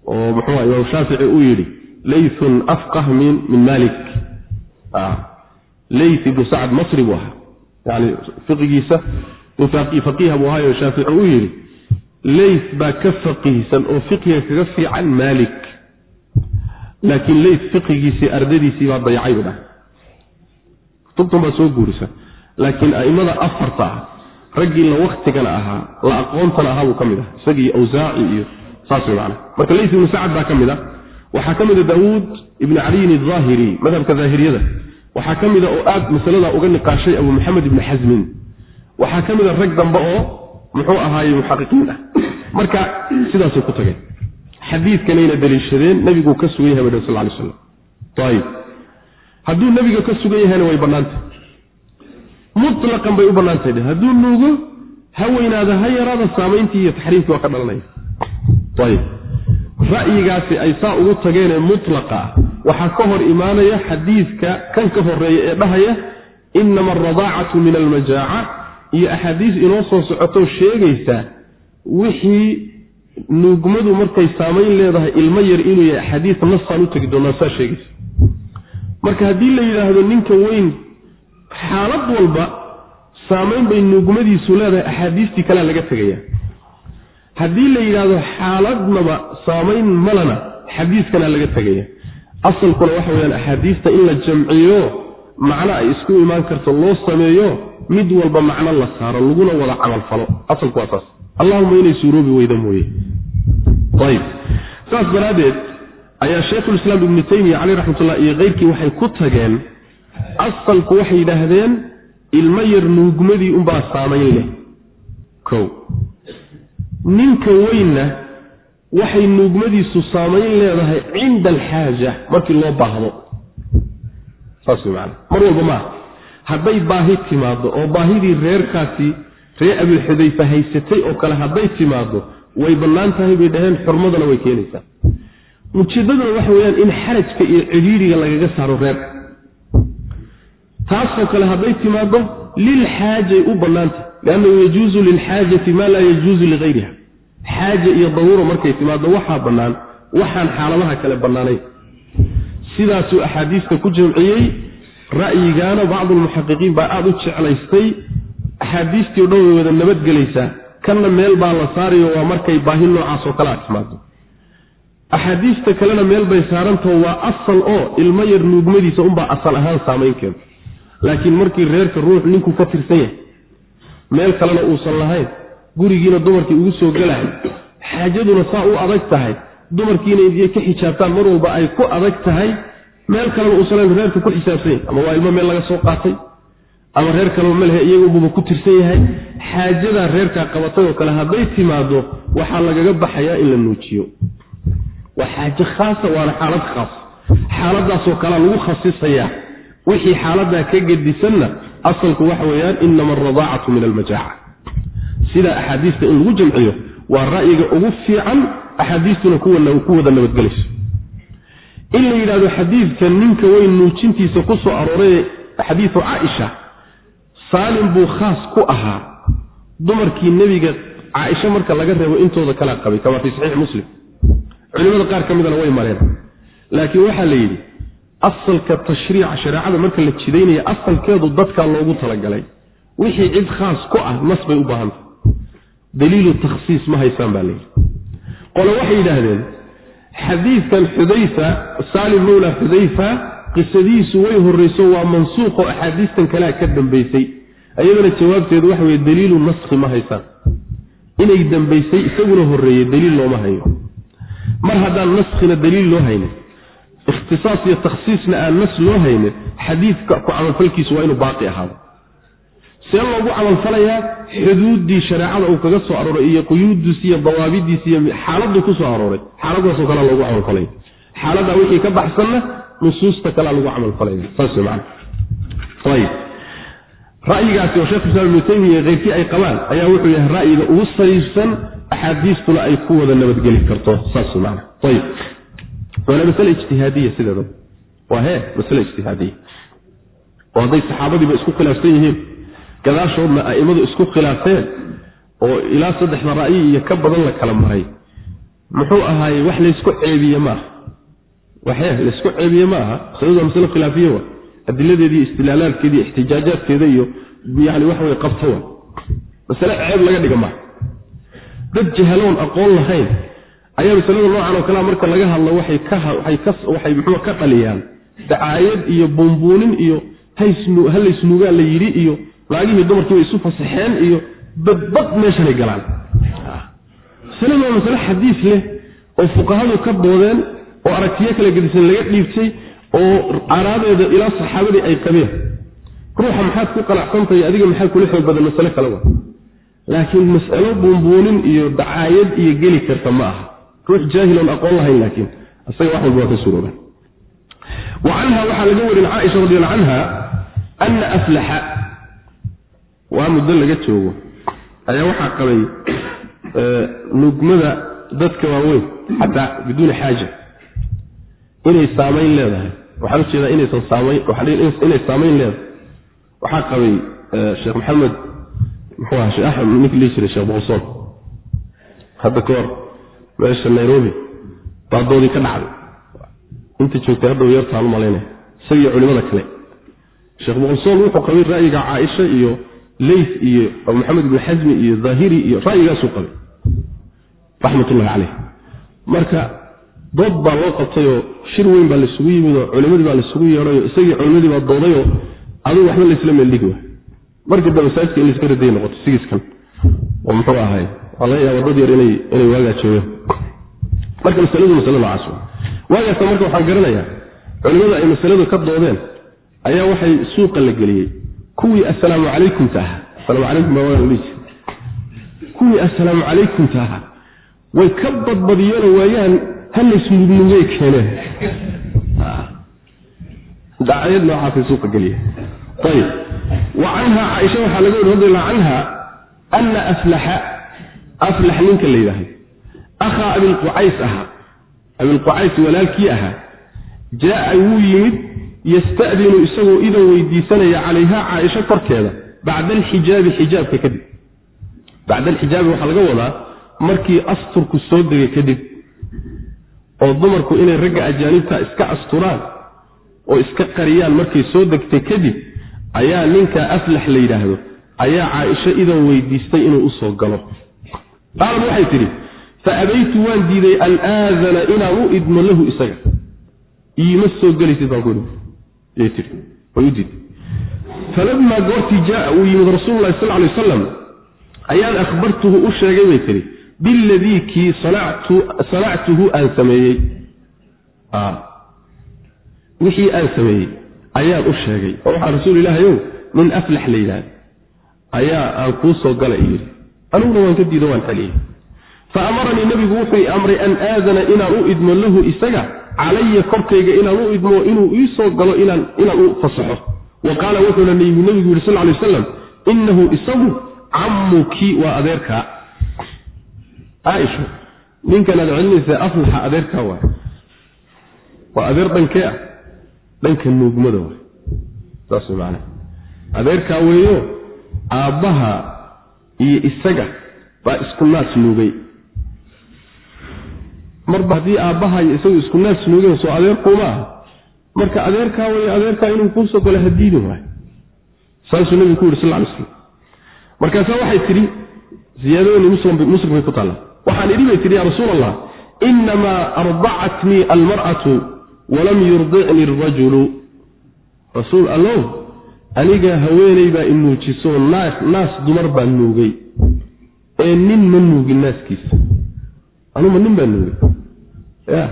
oo muxuu imaam shaafici uu yidhi leythun afqah min min malik leyt ibnu sacad masri buu ahaa. Yani fiqigiisa faqiiha buu ahaayo shaafici uu yidhi leyt baa ka faqiihsan oo fiqiga kaga fiican malik laakiin leyt fiqigiisii ardadiisii baa dayacay bu dhahay kutubtan baa soo guurisa. Laakiin a'immada afarta ah raggii la waktigana ahaa la aqoontana ahaa buu ka mid ah isagii awsaaci iyo saas way macana marka leys ibnu sacad baa ka mid a waxaa ka mid a daawuud ibnu caliyin azaahiri madhabka daahiriyada waxaa ka mid a oo aad masaladaa uga niqaashay abu maxamed ibni xasmin waxaa ka mid a rag dambe oo muxuu ahaaye muxaqiqiin ah. Marka sidaasay ku tageen xadiidkanayna daliishadeen nebiguu ka sugan yahay bay sal lay slam ayib hadduu nebiga ka sugan yahayna way bannaantah mutlaqan bay u bannaantay dhe hadduu nuugo ha weynaada ha yaraada saamayntii iyo taxriimkii waa ka dhalanaya. Ayib ra'yigaasi ay saa ugu tageenee mutlaqa ah. Waxaa ka hor imaanaya xadiidka kan ka horreeya ee dhahaya inama alradaacatu min almajaaca. Iyo axaadiis inoo soo socotoo sheegaysa wixii nuugmadu markay saamayn leedahay ilmo yar inuu yahay axaadiis nasaan u tegi doonaa saa sheegaysa. Marka haddii la yidhaahdo ninka weyn xaalad walba saamayn bay nuugmadiisu leedahay axaadiistii kalea laga tegaya haddii la yidhaahdo xaaladnaba saamayn malana xadiiskanaa laga tegaya asalkuna waxa weyaan axaadiista in la jamciyo macno ay isku imaan karto loo sameeyo mid walba macno la saaro laguna wada camalfalo asalku waa saas. Allahuma inay suuroobi weyda mooye. Ayib. Saas daraaddeed ayaa shaykhulislaam ibnu taymiya caleyh raxmatullah iyo keyrkii waxay ku tageen asalku waxay yidhaahdeen ilmo yar nuugmadii unbaa saamayn leh. Kow ninka weynna waxay nuugmadiisu saamayn leedahay cinda alxaaja markii loo baahdo. Saas way macana mar walba maaha hadday baahi timaaddo oo baahidii reerkaasi reer abilxudayfa haysatay oo kale hadday timaaddo way bannaan tahay bay dhaheen xurmadana way keenaysaa. Ujeeddaduna waxa weeyaan in xarajka iyo cidhiidriga lagaga saaro reer. Taasoo kale hadday timaaddo lilxaajay u bannaantah liannahu yajuusu lilxaajati maa laa yajuusu ligayriha xaaja iyo daruura markay timaaddo waxaa bannaan waxaan xaaladaha kale bannaanayn. Sidaasuu axaadiista ku jamciyey ra'yigaana bacdulmuxaqiqiin baa aada u jeclaystay axaadiistii o dhan way wada nabadgelaysaa kanna meel baa la saarayo waa markay baahi noocaas oo kale a timaado axaadiista kalena meel bay saarantaho waa asal oo ilmo yar nuugmadiisa unbaa asal ahaan saamayn keento. Laakiin markii reerka ruux ninku ka tirsan yahay meel kalena uusan lahayn gurigiina dumarkii ugu soo gelahay xaajaduna saa u adag tahay dumarkiina idiy ka xijaabtaan mar walba ay ku adag tahay meel kalena uusan reerka ku xisaabsan yahay. Ama waa ilmo meel laga soo qaatay ama reer kaleba malehe iyagunbuba ku tirsan yahay. Xaajadaa reerkaa qabatay oo kale hadday timaado waxaa lagaga baxayaa in la nuujiyo. Waa xaaje khaasa waana xaalad khaas. Xaaladaasoo kalea lagu khasisayaa wixii xaaladaa ka gedisanna asalku waxa weeyaan inama alradaacatu min almajaaca sidaa axaadiista in lagu jamciyo waa ra'yiga ugu fiican axaadiistuna ku wada nabadgelayso in la yidhahdo xadiidka ninka weyn nuujintiisa ku soo arooray xadiidu caaisha saalim buu khaas ku ahaa dumarkii nebiga caaisha marka laga reebo intooda kala qabay kama fii saxiix muslim. Culimada qaar ka midana way mareen. Laakiin waxaa la yidhi asalka tashriica shareecada marka la jidaynaya asalkeedu dadkaa loogu talagalay. Wixii cid khaas ku ah nas bay u baahanta daliilu takhsiis ma haysaan baa layidhi qole waxay yidhaahdeen xadiidkan xudayfa saalim mawla xudayfa qisadiisu way horreyso waa mansuuqoo axaadiistan kalea ka dambaysay ayadana jawaabteedu waxa weye daliilu naskhi ma haysaan. Inay dambaysay isaguna horreeyey daliil looma hayo. Mar haddaan naskhina daliil loo haynin ikhtisaas iyo takhsiisna aan nas loo haynin xadiidka ku camalfalkiisu waa inuu baaqi ahaado. See loogu camalfalayaa xuduuddii shareecada uu kaga soo arooray iyo quyuuddiis iyo dawaabidiis iyo xaaladuu ku soo arooray xaaladaasoo kalea loogu camalfalaya xaaladdaa wixii ka baxsanna nusuusta kalea lagu camalfalaya saas macana ayib. Ra'yigaasi oo sheekh islaam ibnu taymiya keyrkii ay qabaan ayaa wuxuu yahay ra'yiga ugu sariirsan axaadiistuna ay ku wada nabadgeli karto. Saas macana ayib waana masale ijtihaadiya sideedaba waa hee masale ijtihaadiya oo hadday saxaabadiiba isku khilaafsan yihiin. Gadaashoodna a'immadu isku khilaafeen oo ilaa saddexda ra'yi iyo ka badan la kala maray. Muxuu ahaaye wax laysku ceebiye maaha waxee laysku ceebiye ma aha. Masaladu waa masale khilaafiye wa istilaalaalkeeda iyo ixtijaajaadkeeda iyo yani waxa wey qabta wa masale ceeb laga dhiga maaha dad jahaloon aqoon lahayn ayaa masalada noocan oo kalea marka laga hadlo waxay muxuu ka dhaliyaan. Dacaayad iyo buunbuunin iyo halaysnuugaa la yidhi iyo naagihii dumarkii bay isu fasaxeen iyo badbad meeshanay galaan. Masaladu waa masale xadiis leh oo fuqahadu ka doodeen oo aragtiyo kala gedisan laga dhiibtay oo araadeeda ilaa saxaabadii ay qabeen. Ruuxa maxaad ku qanacsantahay adiga maxaa kula xoog badan masale kale wa laakiin mas'alo buunbuunin iyo dacaayad iyo geli karta ma aha ruux jaahiloon aqoon lahayn laakiin isaga wax walba waa ka surooban wa canha waxaa laga warin caaisha radialla canha ana aflaxa waa muddo laga joogo ayaa waxaa qabay nugmada dadka waaweyn xataa biduuni xaaja. Inay saamayn leedahay. Waxaan u jeedaa inaysan saamayn inay saamayn leedahay. Waxaa qabay sheekh maxamed muxuu aha sheekh axmed ninkii lihi jiray sheekh boqolsoon hadda ka hor meesha nairobi. Baa doodii ka dhacday. Inta joogtay hadda yartaan malaynaya isagii culimada kale. Sheekh boqolsoon wuxuu qabay ra'yiga caaisha iyo leyth iyo maxamed ibni xasmi iyo daahiri iyo ra'yigaasuu qabay. Raxmatullahi caleyh marka dood baa loo qabtayoo shir weyn baa laysugu yimid oo culimadii baa laysugu yeedhayoo isagii culimadii baa doodayoo adigu waxba laysla meeldhigi waay markii dambe masaajidka in layska raday noqoto sigiiskan oo muxuu ahay waa laga yaaba dad yar inay inay waagaa joogeen marka masaladu masale noocaas wa waagaasa marka waxaan garanayaa culimada ay masaladu ka doodeen ayaa waxay suuqa la geliyey. Kuwii assalaamu calaykumta ahaa asalaamu calaykum baa waagan dhihi jira kuwii assalaamu calaykumta ahaa way ka badbadiyeenoo waayaan halaysnugnuugay keeneen dacayad noocaasay suuqa geliya. Ayib wa canha caaisha waxaa laga wari radiallahu canha ana aflaxa aflax ninka la yidhaahdo. Akhaa abilqucays ahaa. Abilqucays walaalkii ahaa. Jaa'a wuu yimid yasta'dinu isagoo idan weydiisanaya calayha caaisho korkeeda bacda alxijaabi xijaabka kadib. Bacda alxijaabi waxaa laga wadaa markii asturku soo degay kadib oo dumarku inay ragga ajaanibta iska asturaan oo iska qariyaan markay soo degtay kadib ayaa ninka aflax la yidhaahdo ayaa caaisho idan weydiistay inuu u soo galo qaalad waxay tidhi fa abaytu waan diiday an aadana inaan u idmo lahu isaga. Iima soo gelaysid baan ku ii tii way u diiday. Falamaa goortii jaaa uu yimid rasuulu lahi sal lay wasalam ayaan akhbartuhu u sheegay bay tihi biladii kii sanactuhu aan sameeyey. Wixii aan sameeyey ayaan u sheegay. Oo waxaa rasuul ilaahayow nin aflax la yidhaahda ayaa aan kuu soo gala i yidhi aniguna waan ka diido waan celiyey fa amaranii nebigu wuxuu i amray an aadana inaan u idmo lahu isaga calaya korkayga inaan u idmo inuu ii soo galo inaan u fasaxo. Wa qaala wuxuuna nebigu yidhi sal lay wasalam inahu isagu cammuki waa adeerkaa caaisha ninkan aad celinaysaa aflaxa adeerkaa waay. Waa adeer dhankee ah dhanka nuugmada waay. Saas macanaha adeerkaa weeyo aabbaha iyo isaga baa isku naas nuugay. Marba haddii aabbaha iyo isagu isku naas nuugeen soo adeerkuuma ah marka adeerkaa weeyo adeerkaa inuu kuu soo galo hadiidin waay. Saasuu nebigu ku yidhi sal ly slam markaasaa waxay tidhi ziyaadadani muslimkay ku taalla waxaan idhi bay tidhi ya rasuul allah inamaa ardacatnii almar'atu walam yurdicni arajulu rasuul allow aniga haweeney baa i nuujiso naas dumar baa nuugay. Ee nin ma nuugin naaskiisa. Anuma nin baa nuugay. Ya.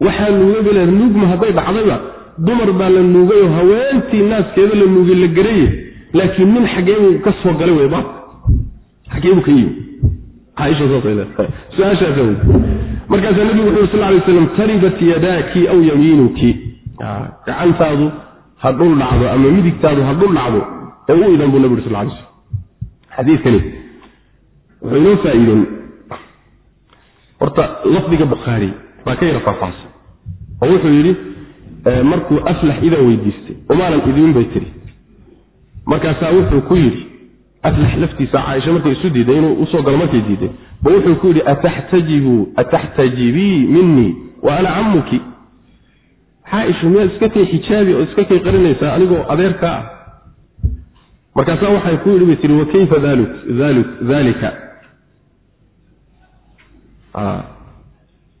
Waxaa nuugay bale nuugma hadday dhacdayba dumar baa la nuugay oo haweentii naaskeeda la nuugay la garaye. Laakiin nin xageebuu ka soo galay wey baabka xageebuu ka yimi. Markaasaa nebigu wuxu uri sal lay slam taribat yadaaki aw yamiinuki. Gacantaadu ha dhul dhacdo ama midigtaadu ha dhul dhacdo ee u idan buu nabi uri sal lay slam xadiidkani wuxuu inoo faa'iideen horta lafdiga bukhaari baa ka yara faahfaahsan. Oo wuxuu yidhi markuu aflax idaa weydiistay umaanan idiin bay tiri markaasaa wuxuu ku yidhi aflax laftiisa caaisha markay isu diiday inuu u soo galo markay diiday ba wuxuu ku yidhi ataxtajibu ataxtajibii minii wa ana cammuki caaisha miyaad iska kay xijaabi oo iska kay qarinaysaa anigoo adeerkaa ah? Markaasaa waxay ku yidhi bay tihi wa kayfa dalika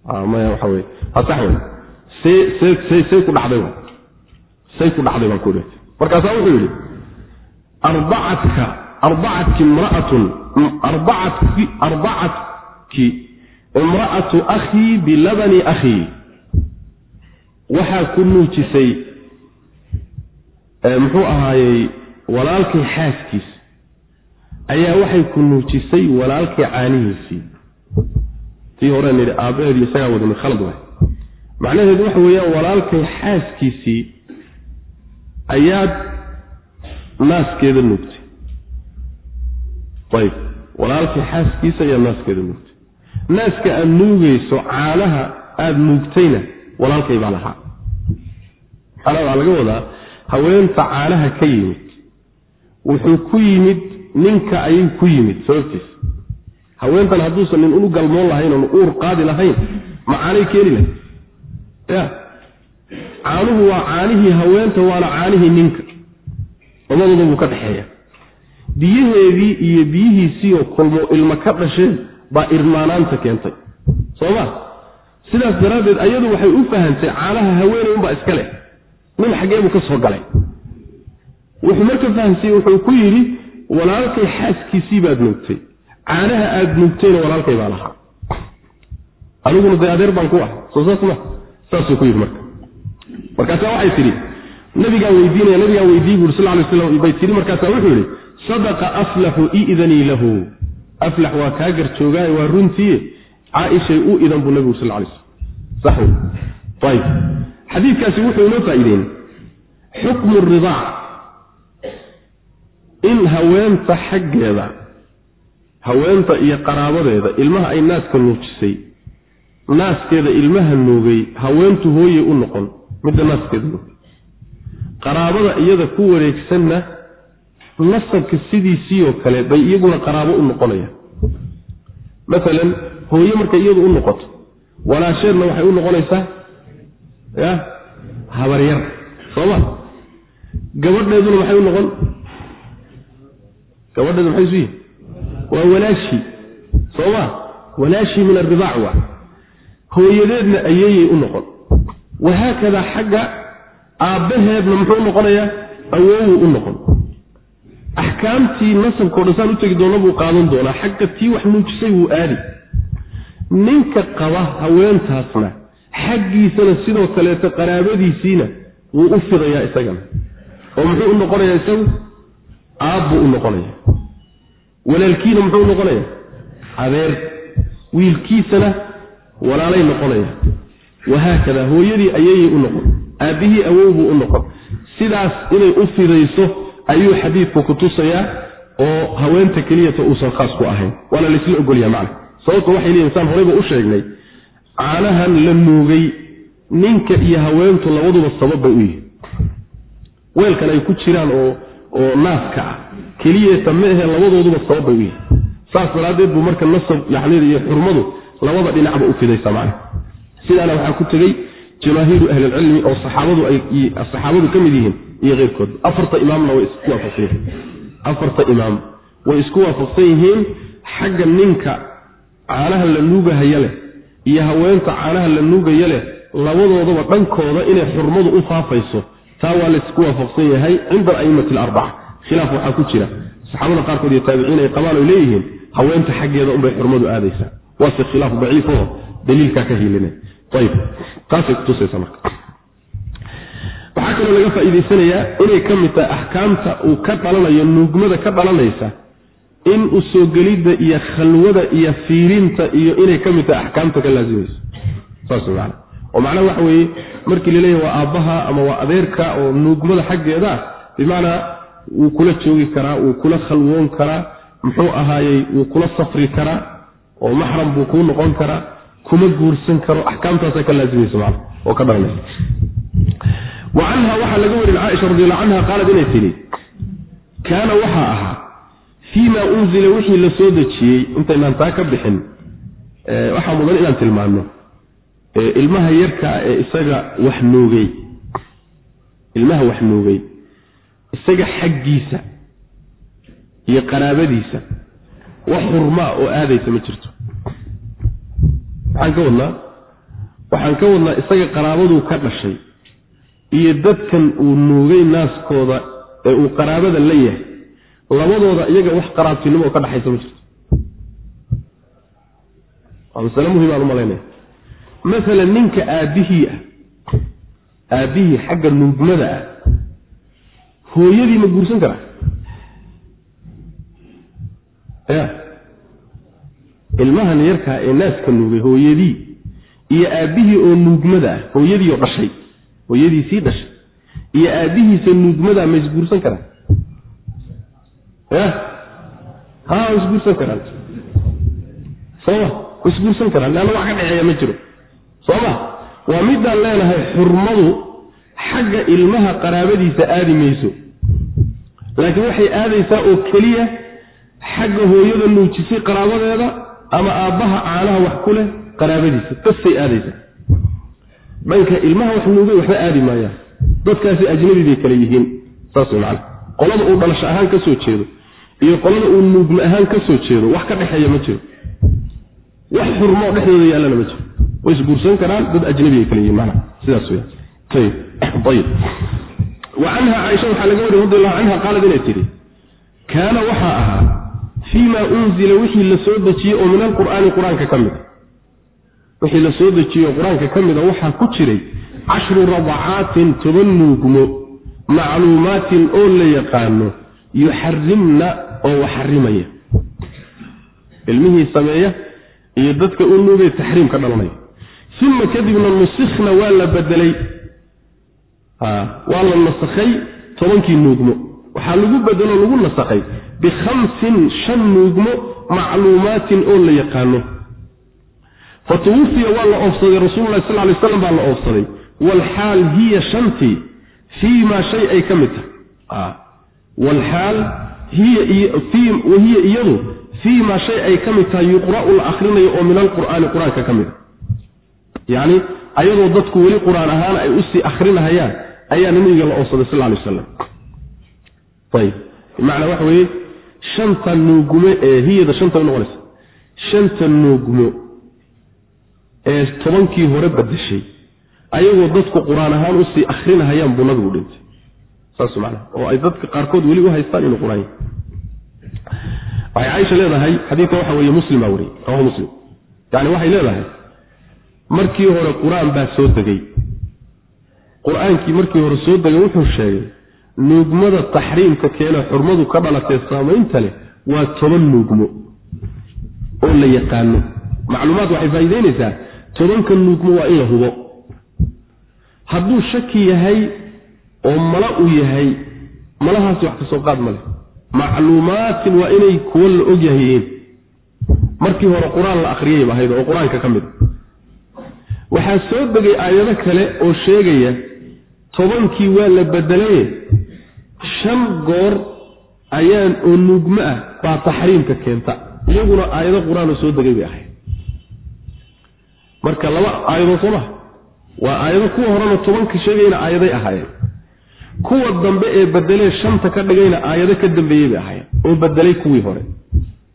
maya waxa wey hasax wey see see see say ku dhacday say ku dhacday baan ku idhi markaasaa wuxuu yidhi arbacatka arbacatki imra'atun arbacatki arbacatki imra'atu akhii bilabani akhii waxaa ku nuujisay muxuu ahaayey walaalkay xaaskiisa ayaa waxay ku nuujisay walaalkay caanihiisii. Tii horeen nidhi aabbaheedi isagaa wadani khalad waay. Macnaheedu waxa weeyaan walaalkay xaaskiisii ayaad naaskeeda nuugtay. Ayb walaalkii xaaskiisa ayaa naaskeeda nuugtay. Naaska aad nuugayso caanaha aada nuugtayna walaalkay baa lahaa waxaa laga wadaa? Haweenta caanaha ka yimid. Wuxuu ku yimid ninka ayay ku yimid sababtiisa haweentan hadduusan nin unu galmoon lahayn oon uur qaadi lahayn ma caanay keeni lahayd ya. Caanuhu waa caanihii haweenta waana caanihii ninka. Labadooda buu ka dhexeeya biyaheedii iyo biyihiisiioo kulmo ilmo ka dhasheen baa irmaanaanta keentay. Soo ma? Sidaas daraaddeed ayadu waxay u fahantay caanaha haweeney unbaa iska leh nin xaggeebuu ka soo galay. Wuxuu marka fahamsiiyey wuxuu ku yidhi walaalkay xaaskiisii baad nuugtay. Caanaha aada nuugtayna walaalkay baa lahaa. Aniguna dee adeer baan ku ah soo saas ma saasuu ku yidhi marka. Markaasaa waxay tidhi nabigaa weydiinaya nabigaa weydiiy buuri sal lay slam bay tidhi markaasaa wuxuu yidhi sadaqa aflaxu idanii lahu. Aflax waa kaa garjoogaay waa runtii caaishay u idan buu nabigu sal lay slam sax wey ayib xadiidkaasi wuxuu inoo faa'iideyn xukmu ridaac in haweenta xaggeeda haweenta iyo qaraabadeeda ilmaha ay naaska nuujisay naaskeeda ilmaha nuugay haweentu hooyey u noqon midda naaskeeda nuugay. Qaraabada iyada ku wareegsanna nasabka sidiisii oo kale bay iyaguna qaraabo u noqonayaan. Maalan hooye markay iyadu u noqoto walaasheedna waxay u noqonaysaa ya? Habaryar sooma. Gabadheeduna maxay u noqon. Gabadheedu maxay isu yihiin waa walaashii sooma. Walaashii min aridaac waa. Hooyadeedna ayeeyay u noqon. Wahaakadaa xagga aabbaheedna muxuu noqonayaa? Awowuu u noqon. Axkaamtii nasabkao dhan saan u tegi doona buu qaadan doonaa. Xagga tii wax nuujisay wuu aadi. Ninka qaba haweentaasna xaggiisana sidoo kaleeto qaraabadiisiina wuu u fidayaa isagana. oo muxuu u noqonayaa isagu? aabbuu u noqonaya walaalkiina muxuu noqonayaa? adeer wiilkiisana walaalay noqonaya wahaakada hooyadii ayeeyay u noqon aabbihii awowbuu u noqon. sidaas inay u fidayso ayuu xadiidku ku tusayaa oo haweenta keliyata uusan khaas ku ahayn. waana laysla ogolyaha macna. sababta waxay leeyihiin saan horeyba u sheegnay caanahan la nuugay ninka iyo haweentu labaduba sabab bay u yihiin. Weelkan ay ku jiraan oo oo naaska ah. Keliyata ma ahe labadooduba sabab bay u yihiin. Saas daraaddeed buu marka nasab yaxnida iyo xurmadu labada dhinacba u fidaysa macna sidaana waxaa ku tegey jamaahiiru ahlilcilmi oo saxaabadu ay saxaabadu ka mid yihiin iyo keyrkood afarta imaamna way isku waafaqsan yihiin. Afarta imaam way isku waafaqsan yihiin. Xagga ninka caanaha la nuugahaya leh iyo haweenta caanaha la nuugaya leh labadoodaba dhankooda inay xurmadu u faafayso. Taa waa laysku waafaqsan yahay cinda a'immati alarbaca khilaaf waxaa ku jira. Saxaabada qaarkood iyo taabiciin ay qabaan oy leeyihiin haweenta xaggeeda unbay xurmadu aadaysaa. Waase khilaaf daciifoo daliilkaa ka hiilina ayb taasay kutusaysa marka. Waxaa kaloo laga faa'iidaysanayaa inay ka mid tahay axkaamta uu ka dhalanayo nuugmada ka dhalanaysa in u soo gelidda iyo khalwada iyo fiirinta iyo inay ka mid tahay axkaamta ka laasimayso saas man oo macnaha waxa weeye markii laleeyahy waa aabbaha ama waa adeerka oo nuugmada xaggeeda bimacnaa wuu kula joogi karaa wuu kula khalwoon karaa muxuu ahaayey wuu kula safri karaa oo maxram buu kuu noqon karaa kuma guursan karo axkaamtaasa ka laasimaysa man oo ka dhalanaysa wa canha waxaa laga warin caaisha radiallahu canha qaalad inay tidhi kaana waxaa ahaa fii ma unzila wixii la soo dejiyey intaynaan taa ka bixin waxaa mudan inaan tilmaano ilmaha yarkaa ee isaga wax nuugay ilmaha wax nuugay isaga xaggiisa iyo qaraabadiisa wax xurmaa oo aadaysa ma jirto. Maxaan ka wadnaa waxaan ka wadnaa isaga qaraabaduu ka dhashay iyo dadkan uu nuugay naaskooda ee uu qaraabada la yahay labadooda iyaga wax qaraabtinimo oo ka dhaxaysa ma jirto. Waa masale muhiimaan u malaynaya. Masalan ninka aabbihii ah aabbihii xagga nuugmada ah hooyadii ma guursan karaa? Ya ilmahan yarkaa ee naaska nuugay hooyadii iyo aabbihii oo nuugmada ah hooyadii oo dhashay hooyadii sii dhashay iyo aabbihiisa nuugmada ma isguursan wa isguursan karaan. Sooma wa isguursan karaan. Leanna wax ka dhexeeya ma jiro. Sooma waa midaan leenahay xurmadu xagga ilmaha qaraabadiisa aadi mayso. Laakiin waxay aadaysaa oo keliya xagga hooyada nuujisay qaraabadeeda ama aabbaha caanaha wax ku leh qaraabadiisa. Basay aadaysaa. Dhanka ilmaha wax nuugay waxba aadi maayaan. Dadkaasi ajnabi bay kale yihiin. Saas man qolada uu dhalasho ahaan ka soo jeedo iyo qolada uu nuugma ahaan ka soo jeedo wax ka dhexeeya ma jiro. Wax xurmoo dhexdooda yaallana ma jiro. Way isguursan karaan dad ajnabi ay kale yihiin mana sidaas weya ayb ayib wa canha caaisha waxaa laga wariy radi allahu canha qaalad inay tidhi kaana waxaa ahaa fii ma unzila wixii la soo dejiyey oo min alqur'aani qur'aanka ka mid a wixii la soo dejiyey oo qur'aanka ka mid a waxaa ku jiray cashru radacaatin toban nuugmo macluumaatin oo la yaqaano yuxarimna oo waxarimaya ilmihii sameeya iyo dadka u nuugay taxriim ka dhalanaya uma kadibna nusikhna waa la bedelay. Waa la nasakhay tobankii nuugmo. Waxaa lagu bedelo lagu nasakhay bikhamsin shan nuugmo macluumaatin oo la yaqaano. Fatuwufiya waa la oofsaday rasuululahi sal lay slam baa la oofsaday. Walxaal hiya shantii fii maa shay ay ka mid tahay walxaal wahiya iyadu fii maa shay ay ka mid tahay yuqra'u la akrinayo oo min alqur'aani qur'aanka ka mid a yacni ayadoo dadku weli qur'aan ahaan ay u sii akrinahayaan ayaa nabiga la oofsaday sal lay wasalam ayib bimacnaa waxa weeye shanta nuugume ee hiyada shanta noqonaysa. Shanta nuugmo ee tobankii hore badashay ayagoo dadku qur'aan ahaan u sii akrinahayaan buu nabigu dhintay saas macnaha. Oo ay dadka qaarkood weli u haystaan inuu qur'aan waxay caaisha leedahay xadiidka waxa weeye muslim baa wariyey rawahu muslim. Yani waxay leedahay markii hore qur'aan baa soo degay. Qur'aankii markii hore soo degay wuxuu sheegay nuugmada taxriimka keena xurmadu ka dhalatee saamaynta leh waa toban nuugmo oo la yaqaano. Macluumaad waxay faa'iideynaysaa tobanka nuugmo waa in la hubo. Hadduu shaki yahay oo mala uu yahay malahaasi wax ka soo qaad ma leh. Macluumaatin waa inay kuwo la og yahayihiin markii hore qur'aan la akhriyay ahayd oo qur'aanka ka mid waxaa soo degay aayado kale oo sheegaya tobankii waa la bedelaye shan goor ayaan oo nuugmo ah baa taxriimka keenta. Iyaguna aayado qur'aan soo degay bay ahayd. Marka laba aayadood soo maha waa aayado kuwa horena tobanka sheegayna aayaday ahaayeen kuwa dambe ee bedelee shanta ka dhigayna aayado ka dambeeyey bay ahaayeen oo bedelay kuwii hore.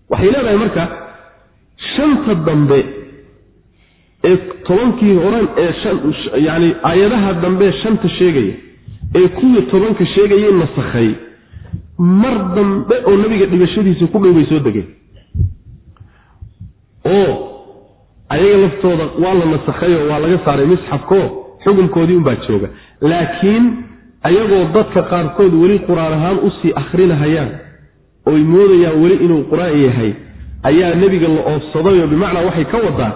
Waxay leedahay marka shanta dambe ee tobankii horen ee yani aayadaha dambe shanta sheegaya ee kuwii tobanka sheegayay nasakhay mar dambe oo nabiga dhibashadiisa ku dhow bay soo degeen. Oo ayaga laftooda waa la nasakhayoo waa laga saaray misxafko xukunkoodii unbaa jooga. Laakiin ayagoo dadka qaarkood weli qur'aan ahaan u sii akrinahayaan oy moodayaan weli inuu qur'aan yahay ayaa nebiga la oofsadayoo bimacnaa waxay ka wadaa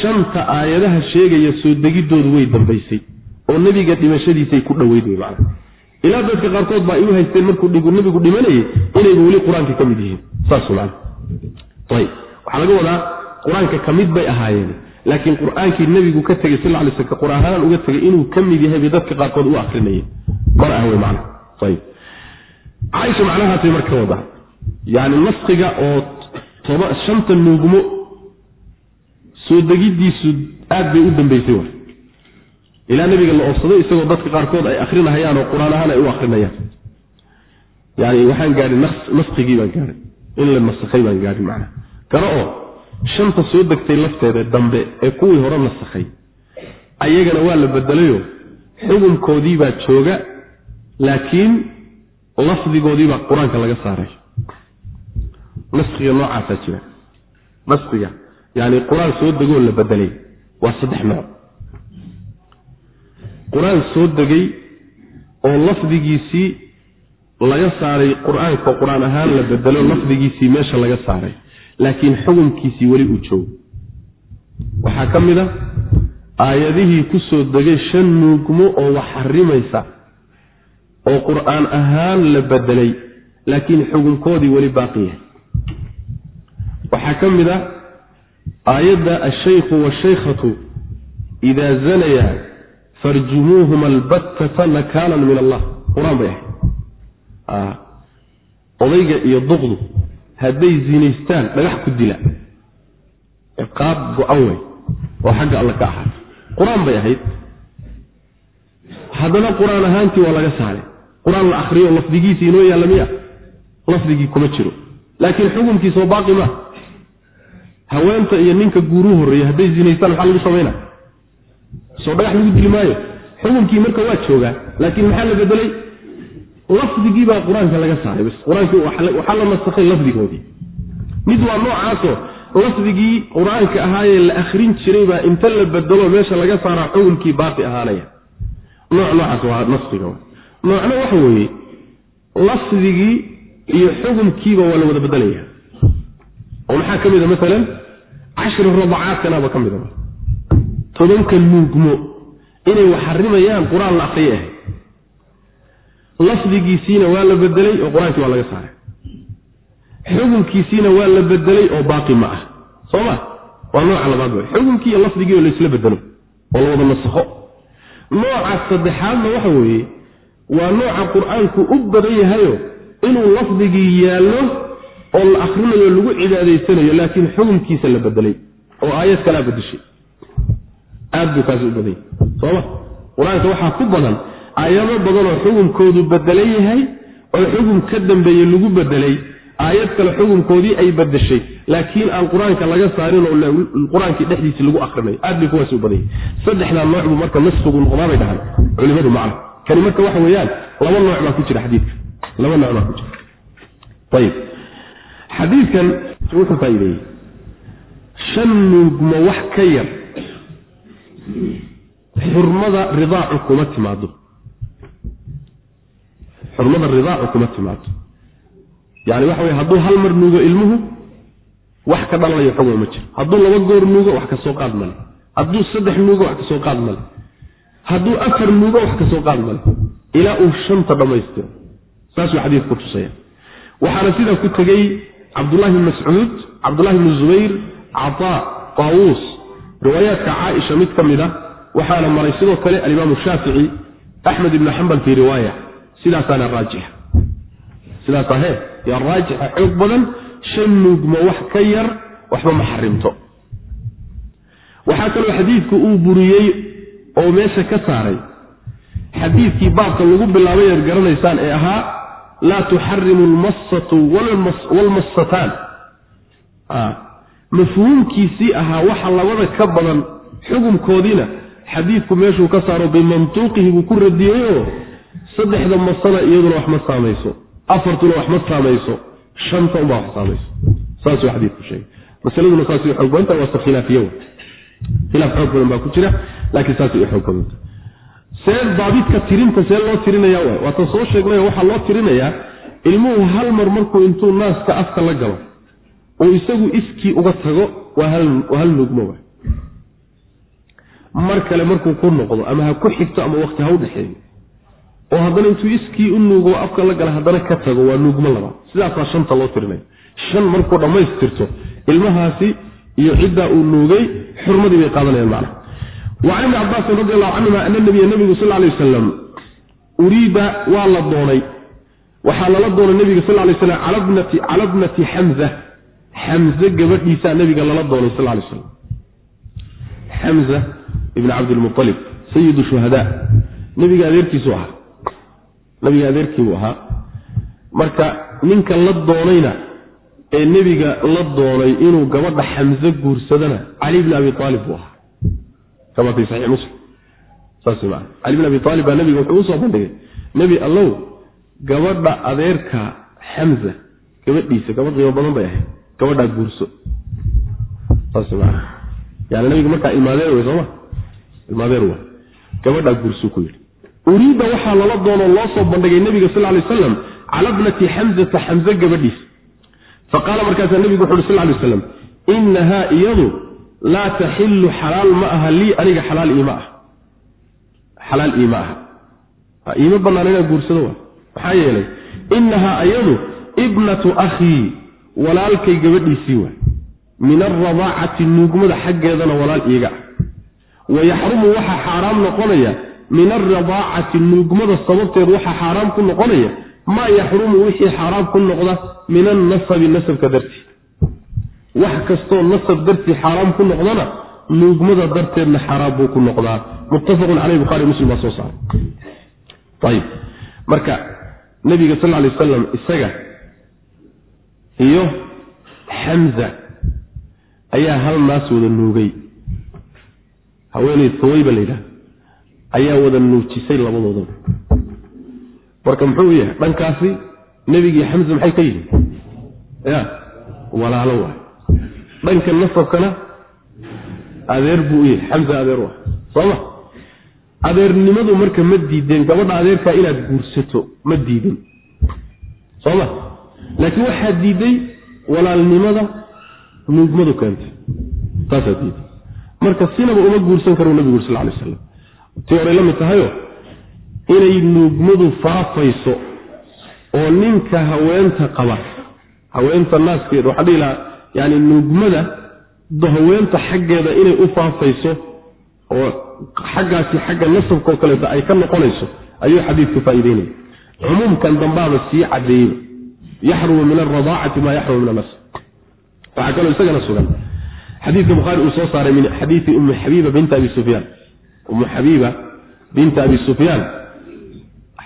shanta aayadaha sheegaya soo degiddoodu way dambaysay oo nebiga dhimashadiisay ku dhoweyd wey macna ilaa dadka qaarkood baa iu haysteen markuu nebigu dhimanayay inayba weli qur'aanka ka mid yihiin. Saas man ayb waxaa laga wadaa qur'aanka ka mid bay ahaayeen laakiin qur'aankii nebigu ka tegey sal lay sl qur'aanhaan uga tegay inuu ka mid yahay bay dadka qaarkood u akrinayeen mar ah wey man ayb caaisha macnahaasay marka wadaa yani naskiga oo toba shanta nuugmo soo degiddiisu aad bay u dambaysay wa ilaa nebiga la oofsaday isagoo dadka qaarkood ay akrinahayaan oo qur'aan ahaan ay u akrinayaan. Yani waxaan gaadhin naskigii baan gaadhay in la nasakhay baan gaadhin macnaha garo oo shanta soo degtay lafteeda dambe ee kuwii hore nasakhay ayagana waa la bedelayo. Xukunkoodiibaa jooga laakiin lafdigoodiibaa qur'aanka laga saaray. Naskiga noocaasaa jira. Naskiga yani qur'aan soo degoo la bedelay waa saddex nooc. Qur'aan soo degay oo lafdigiisii laga saaray qur'aanka qur'aan ahaan la bedelo lafdigiisii meesha laga saaray laakiin xukunkiisii weli uu joogo. Waxaa ka mid a aayadihii ku soo degay shan nuugmo oo wax xarimaysa oo qur'aan ahaan la bedelay laakiin xukunkoodii weli baaqi yahay. Waxaa ka mid a aayadda ashaykhu waashaykhatu idaa zanaya farjumuuhuma albattata nakaalan min allah. Qur'aan bay ahayd. Odayga iyo duqdu hadday zinaystaan dhagax ku dila. Ciqaab go-an wey oo xagga alle ka ahaatay. Qur'aan bay ahayd. Haddana qur'aan ahaantii waa laga saaray. Qur'aan la akriyo lafdigiisii inoo yaalla miya lafdigii kuma jiro. Laakiin xukunkiisoo baaqi maa haweenta iyo ninka guuruu horreeyey hadday zinaystaan maxaa lagu samayna? Soo dhagax lagu dili maayo. Xukunkii marka waa joogaa laakiin maxaa la bedelay lafdigiibaa qur'aanka laga saaray bs qur'aankii waxaa la nasakhay lafdigoodii. Mid waa noocaasoo lafdigii qur'aanka ahaayee la akrin jiray baa inta la bedelo meesha laga saaraa xukunkii baaqi ahaanaya. Nooc noocaas waa naskiga noocna waxa weeye lafdigii iyo xukunkiiba waa la wada bedelaya oo maxaa ka mid a maalan cashri radacaadkanaba ka mid a. Tobanka nuugmo inay wax xarimayaan qur'aan la akriye ahay lafdigiisiina waa la bedelay oo qur'aankii waa laga saaray. Xukunkiisiina waa la bedelay oo baaqi ma ah. Soo ma? Waa nooca labaad wey xukunkii iyo lafdigii oo laysla bedelo oo la wada nasakho. Nooca saddexaadna waxa weeye waa nooca qur'aanku u badan yahayo inuu lafdigii yaallo oo la akrinayo lagu cibaadaysanayo laakiin xukunkiisa la bedelay oo aayad kalaa bedeshay aad buu kaasi u badan yahay. Sooma qur'aanka waxaa ku badan aayado badanoo xukunkoodu bedelan yahay oo xukun ka dambeeye lagu bedelay aayad kale xukunkoodii ay badashay laakiin aan qur'aanka laga saarin oo qur'aankii dhexdiisii lagu akrinayo aad bay kuwaas u badanya saddexdaa nooc buu marka naskigu noqdaabay dhahaan. Culimadu macna kani marka waxa weeyaan laba nooc baa ku jira xadiidka. Laba nooc baa ku jira. Ayib xadiidkan wuxuu faa'iideeyey shan nuugmo wax ka yar? Xurmada ridaacu kuma timaado xurmada ridaacu kuma timaado yani waxa wey hadduu hal mar nuugo ilmuhu wax ka dhalanayo xugma ma jiro. Hadduu laba goor nuugo wax ka soo qaad male. Hadduu saddex nuugo wax ka soo qaad male. Hadduu afar nuugo wax ka soo qaad male. Ilaa uu shanta dhammaystiro. Saasuu xadiid ku tusaya waxaana sidaa ku tegey cabdullahi bn mascuud cabdullahi bni zubayr cataa taawuus riwaayaadka caaisha mid ka mid a waxaana maray sidoo kale alimaamu shaafici axmed ibnu xambal fii riwaaya sidaasaana raajixa sidaas ahee yaa raajixa xoog badan shan nuugma wax ka yar waxba ma xarimto. Waxaa kaloo xadiidku uu buriyey oo meesha ka saaray. Xadiidkii baabka lagu bilaabay eed garanaysaan ee ahaa laa tuxarimu almassatu waalmassataan mafhuumkiisii ahaa waxa labada ka badan xukumkoodiina xadiidku meeshuu ka saaro bimantuuqihi buu ku radiyeyoo saddexda masana iyaduna wax ma saamayso. Afartuna wax ma saamayso. Shanta unbaa wax saamayso. Saasuu xadiidku sheegay. Masaladuna saasay xoog badanta waase khilaafiye khilaaf xoog badan baa ku jira laakiin saasay u xoog badanta see daabidka tirinta see loo tirinaya waay waatan soo sheegnay waxaa loo tirinayaa ilmuhu hal mar markuu intuu naaska afka la galo uu isagu iskii uga tago waa hal nugmo waay. Mar kale markuu ku noqdo ama ha ku xigto ama wakti ha u dhexeeyo oo haddana intuu iskii u nuugo afka la gala haddana ka tago waa nuugmo labaad sidaasaa shanta loo tirinaya shan markuu dhammaystirto ilmahaasi iyo ciddaa uu nuugay xurmadii bay qaadanayaan macna. Wacan ibni cabaasin radi allahu canhuma ana nabiya nabigu sal lay wasalam uriida waa la doonay. Waxaa lala doonay nabiga sal lay slam cala bnati xamza xamze gabadhiisaa nabiga lala doonay sal lay slam xamza ibn cabdilmualib sayidu shuhadaa. Nabiga adeerkiisu ahaa nabiga adeerkiibuu ahaa. Marka ninka la doonayna ee nebiga la doonay inuu gabadha xamse guursadana cali bni abi aalib buu ahaa. Kama fi saxiix muslim. Saas maa cali bn abi aalib baa nabiga wuxuu u soo bandhigay. Nebi allow gabadha adeerka xamza gabadhiisa gabadh qiimo badan bay ahayd. Gabadhaa guurso. Saas maa yani nabiga markaa ilmaadeer wey sooma ilmaadeer wa gabadhaa guurso ku yidhi uriidda waxaa lala doonoo loo soo bandhigay nebiga sal lay aslam cala bnati xamzata xamze gabadhiisa faqaala markaasaa nebigu wuxu uhi sal lay aslam inahaa iyadu laa taxilu xalaal ma aha lii aniga xalaal iima ah. Xalaal iima aha. Iima bannaan inaan guursado waa. Maxaa yeelay inahaa iyadu ibnatu akhii walaalkay gabadhiisii waay min alradaacati nuugmada xaggeedana walaal iiga ah. Wayaxrumu waxaa xaaraam noqonaya min alradaacati nuugmada sababteed waxaa xaaraam ku noqonaya maa yaxrumu wixii xaaraam ku noqda min annasabi nasabka dartii. Wax kastoo nasab dartii xaaraam ku noqdana nuugmada darteedna xaaraam buu ku noqdaa. Muttafaqun caleyh buhari muslim baa soo saaray. Ayib marka nabiga sal lay wasalam isaga iyo xamza ayaa hal naas wada nuugay. Haweeney tawayba la yidhaha ayaa wada nuujisay labadoodaba marka muxuu yahay dhankaasi nebigii xamza maxay ka yihiin ya walaalo waay. Dhanka nasabkana adeer buu u yahay xamza adeer waa sooma adeernimadu marka ma diideen gabadha adeerkaa inaad guursato ma diidin. Sooma laakiin waxaa diiday walaalnimada nuugmadu keentay. Taasaa diiday. Marka sinaba uma guursan karo nabigu uri sal lay aslam tii horay la mid tahayo? Inay nuugmadu faafayso oo ninka haweenta qaba haweenta naaskeeda waxaa dhihi lahaa yani nuugmada haweenta xaggeeda inay u faafayso oo xaggaasi xagga nasabkao kaleeta ay ka noqonayso ayuu xadiidku faa'iideynaya cumuumkan dambaaba sii cadeeyeyba yaxrumu min alradaacati maa yaxrumu min anasab waxaa kaloo isagana sugan. Xadiidka bukhaari uu soo saaray min xadiidi ummi xabiiba binta abi sufyaan ummu xabiiba binta abi sufyaan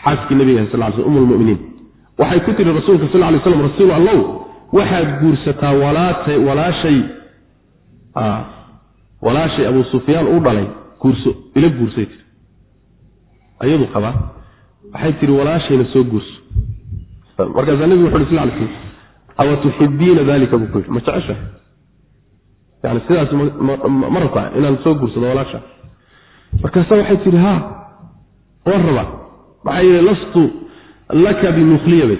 xaaskii nabiga sal l um lmuminiin waxay ku tiri rasuulka sal lay slam rasuul allow waxaad guursataa walaashay walaashay abuu sufyaan u dhalay guurso ila guursay tii ayadu qabaa waxay tihi walaashayna soo guurso. Markaasaa nebigu wuxu lay slam awa tuxibiina dalika buu ku yidhi ma jecesha yani sidaas ma rabtaa inaan soo guursado walaasha markaasa waxay tihi ha waan rabaa maxaa yeele lastu laka bimukhliya bay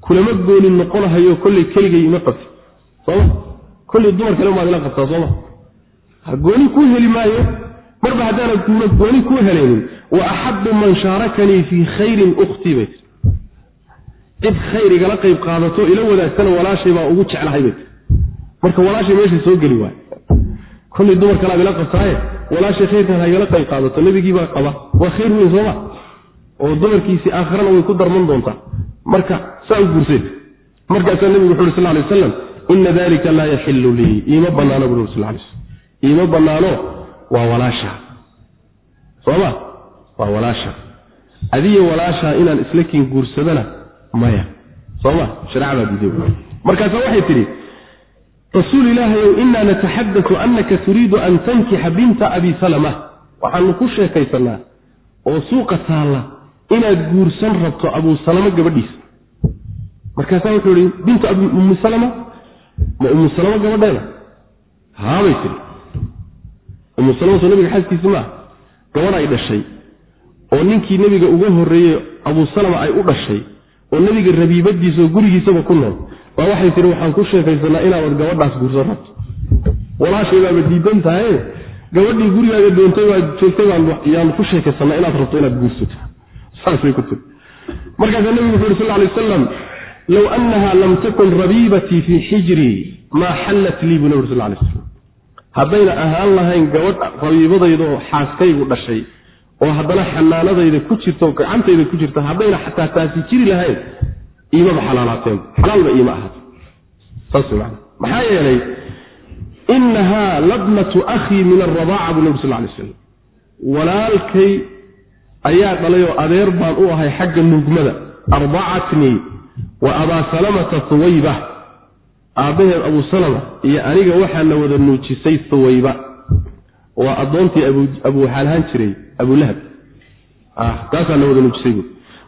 kulama gooni noqonahayo kolley keligay ima qabti sooma kolley dumar kale umaad ila qabtaa sooma gooni kuu heli maayo? Marba haddaana gooni kuu helaynin. Wa axabu man shaarakanii fii khayrin ukhtii bay tii cid khayr igala qayb qaadato ila wadaagtana walaashay baa ugu jeclahay bay marka walaashay meesha soo geli waay kolley dumar kalaad ila qabtaaye walaashay khayrkan ha igala qayb qaadato nebigii baa qaba waa khayr weyn sooma oo dumarkiisii aakhirana way ku darman doontaa. Marka saa u guurseed markaasaa nebigu wuxu uhi sal lay aslam ina dalika laa yaxilu lii. Iima banaano buri sal lay slam iima banaano waa walaasha. Sooma waa walaasha. Adiyo walaashaa inaan isla kiin guursadana maya. Sooma shareecadaa diiday markaasa waxay tidhi rasuul ilaahayow inaa nataxadatu anaka turiidu an tankixa binta abi salama. Waxaanu ku sheekaysanaa oo suuqa taalla inaad guursan rabto abuu salama gabadhiisa. Markaasaa wuxuu ihi bintu ummu salama? Ma ummu salama gabadheeda haabay tiri ummu salama soo nabiga xaaskiisi maaha gabadh ay dhashay oo ninkii nebiga uga horreeyey abuu salama ay u dhashay oo nebiga rabiibadiisa oo gurigiisaba ku nool baa waxay tihi waxaan ku sheekaysanaa inaabad gabadhaas guursan rabto. Walaashay baaba diidan tahaye gabadhii gurigaaga doontay waad joogtay yaanu ku sheekaysanaa inaad rabto inaad guursato. Saasay ku tiri markaasaa nebigu wuxu uhi sal lay wasalam low annaha lam takun rabiibatii fii xijrii maa xallat lii buu nabig sal lay slam haddayna ahaan lahayn gabadh rabiibadayda oo xaaskaygu dhashay oo haddana xanaanadayda ku jirta oo gacantayda ku jirta haddayna xataa taasi jiri lahayn iimaba xalaalaateen xalaalba iima man maxaa yeelay inahaa labnatu akhii min alradaaca buu nabig sal lay slam walaalkay ayaa dhalay oo adeer baan u ahay xagga nuugmada. Ardacatnii wa abaa salamata huwayba aabbaheed abuu salama iyo aniga waxaana wada nuujisay huwayba waa addoontii abuu xaalahaan jiray abulahab taasaana wada nuujisay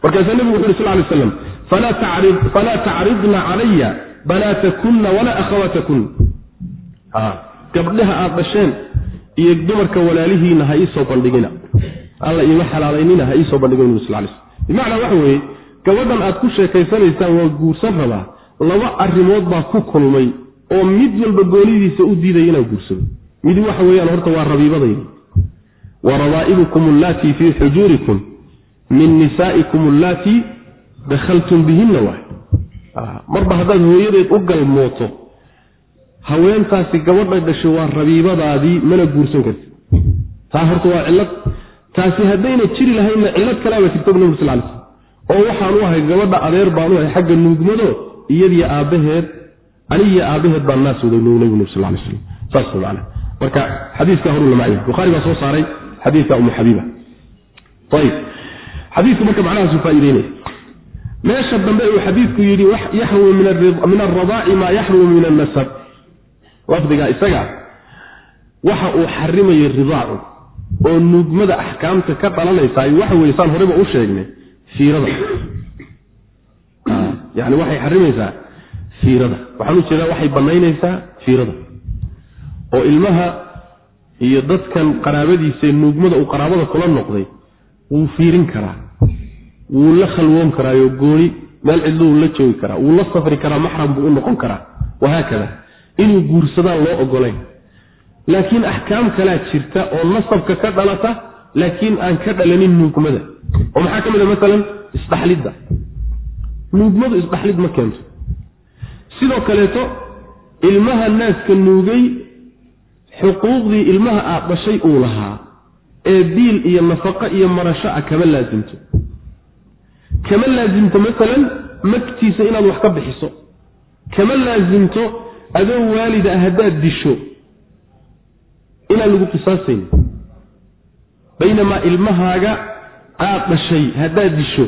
markaasaa nebigu wuxu uhi sal lay slam falaa tacridna calaya banaatakuna walaa akhawaatakuna gabdhaha aad dhasheen iyo dumarka walaalihiina ha iisoo bandhigina alla iima xalaalaynina ha iisoo bandhigin nabi sal bimacnaa waxa weeye gabadhan aad ku sheekaysanaysaan waa guursan rabaa laba arrimood baa ku kulmay oo mid walba goonidiisa u diidaya inaan guursado mid waxa weeyaan horta waa rabiibadayda wa rabaa'ibukum allaatii fii xujuurikum min nisaa'ikum allaatii dakhaltum bihinna waay marba haddaad hooyadeed u galmooto haweentaasi gabadha dhashay waa rabiibadaadii mana guursan karti taa horta waa cillad taasi haddayna jiri lahaynna cillad kalaaba jirta bu nabig sal slam oo waxaan u ahay gabadha adeer baan u ahay xagga nuugmado iyadiyo aabbaheed anigiyo aabbaheed baan naas wada nuugnay bu nabig sal slam saas man marka xadiiska horu lamacya bukhaari baa soo saaray xadiiska umu xabiiba ayib xadiisku marka macnahaasu faa'ideynaya meesha dambe uu xadiidku yidhi yaxrumu min alradaaci maa yaxrumu min annasab. Lafdigaa isaga waxa uu xarimayay ridaacu oo nuugmada axkaamta ka dhalanaysaa waxa weye saan horeyba u sheegnay fiirada. Yani waxay xarimaysaa fiirada. Waxaan u jeedaa waxay banaynaysaa fiirada. Oo ilmaha iyo dadkan qaraabadiisa nuugmada uu qaraabada kula noqday wuu fiirin karaa wuu la khalwoon karaayo gooni meel cidluu la joogi karaa wuu la safri karaa maxram buu u noqon karaa. Wahaakada inuu guursadaan loo ogolayn laakiin axkaam kalaa jirta oo nasabka ka dhalata laakiin aan ka dhalanin nuugmada. Oo maxaa ka mid a maalan isdhaxlidda. Nuugmadu isdhaxlid ma keento. Sidoo kaleeto ilmaha naaska nuugay xuquuqdii ilmaha aad dhashay uu lahaa ee biil iyo nafaqo iyo marasho ah kama laasimto kama laasimto maalan magtiisa inaad wax ka bixiso. Kama laasimto adoo waalid ah haddaad disho inaan lagu qisaasayn. Baynamaa ilmahaaga aad dhashay haddaad disho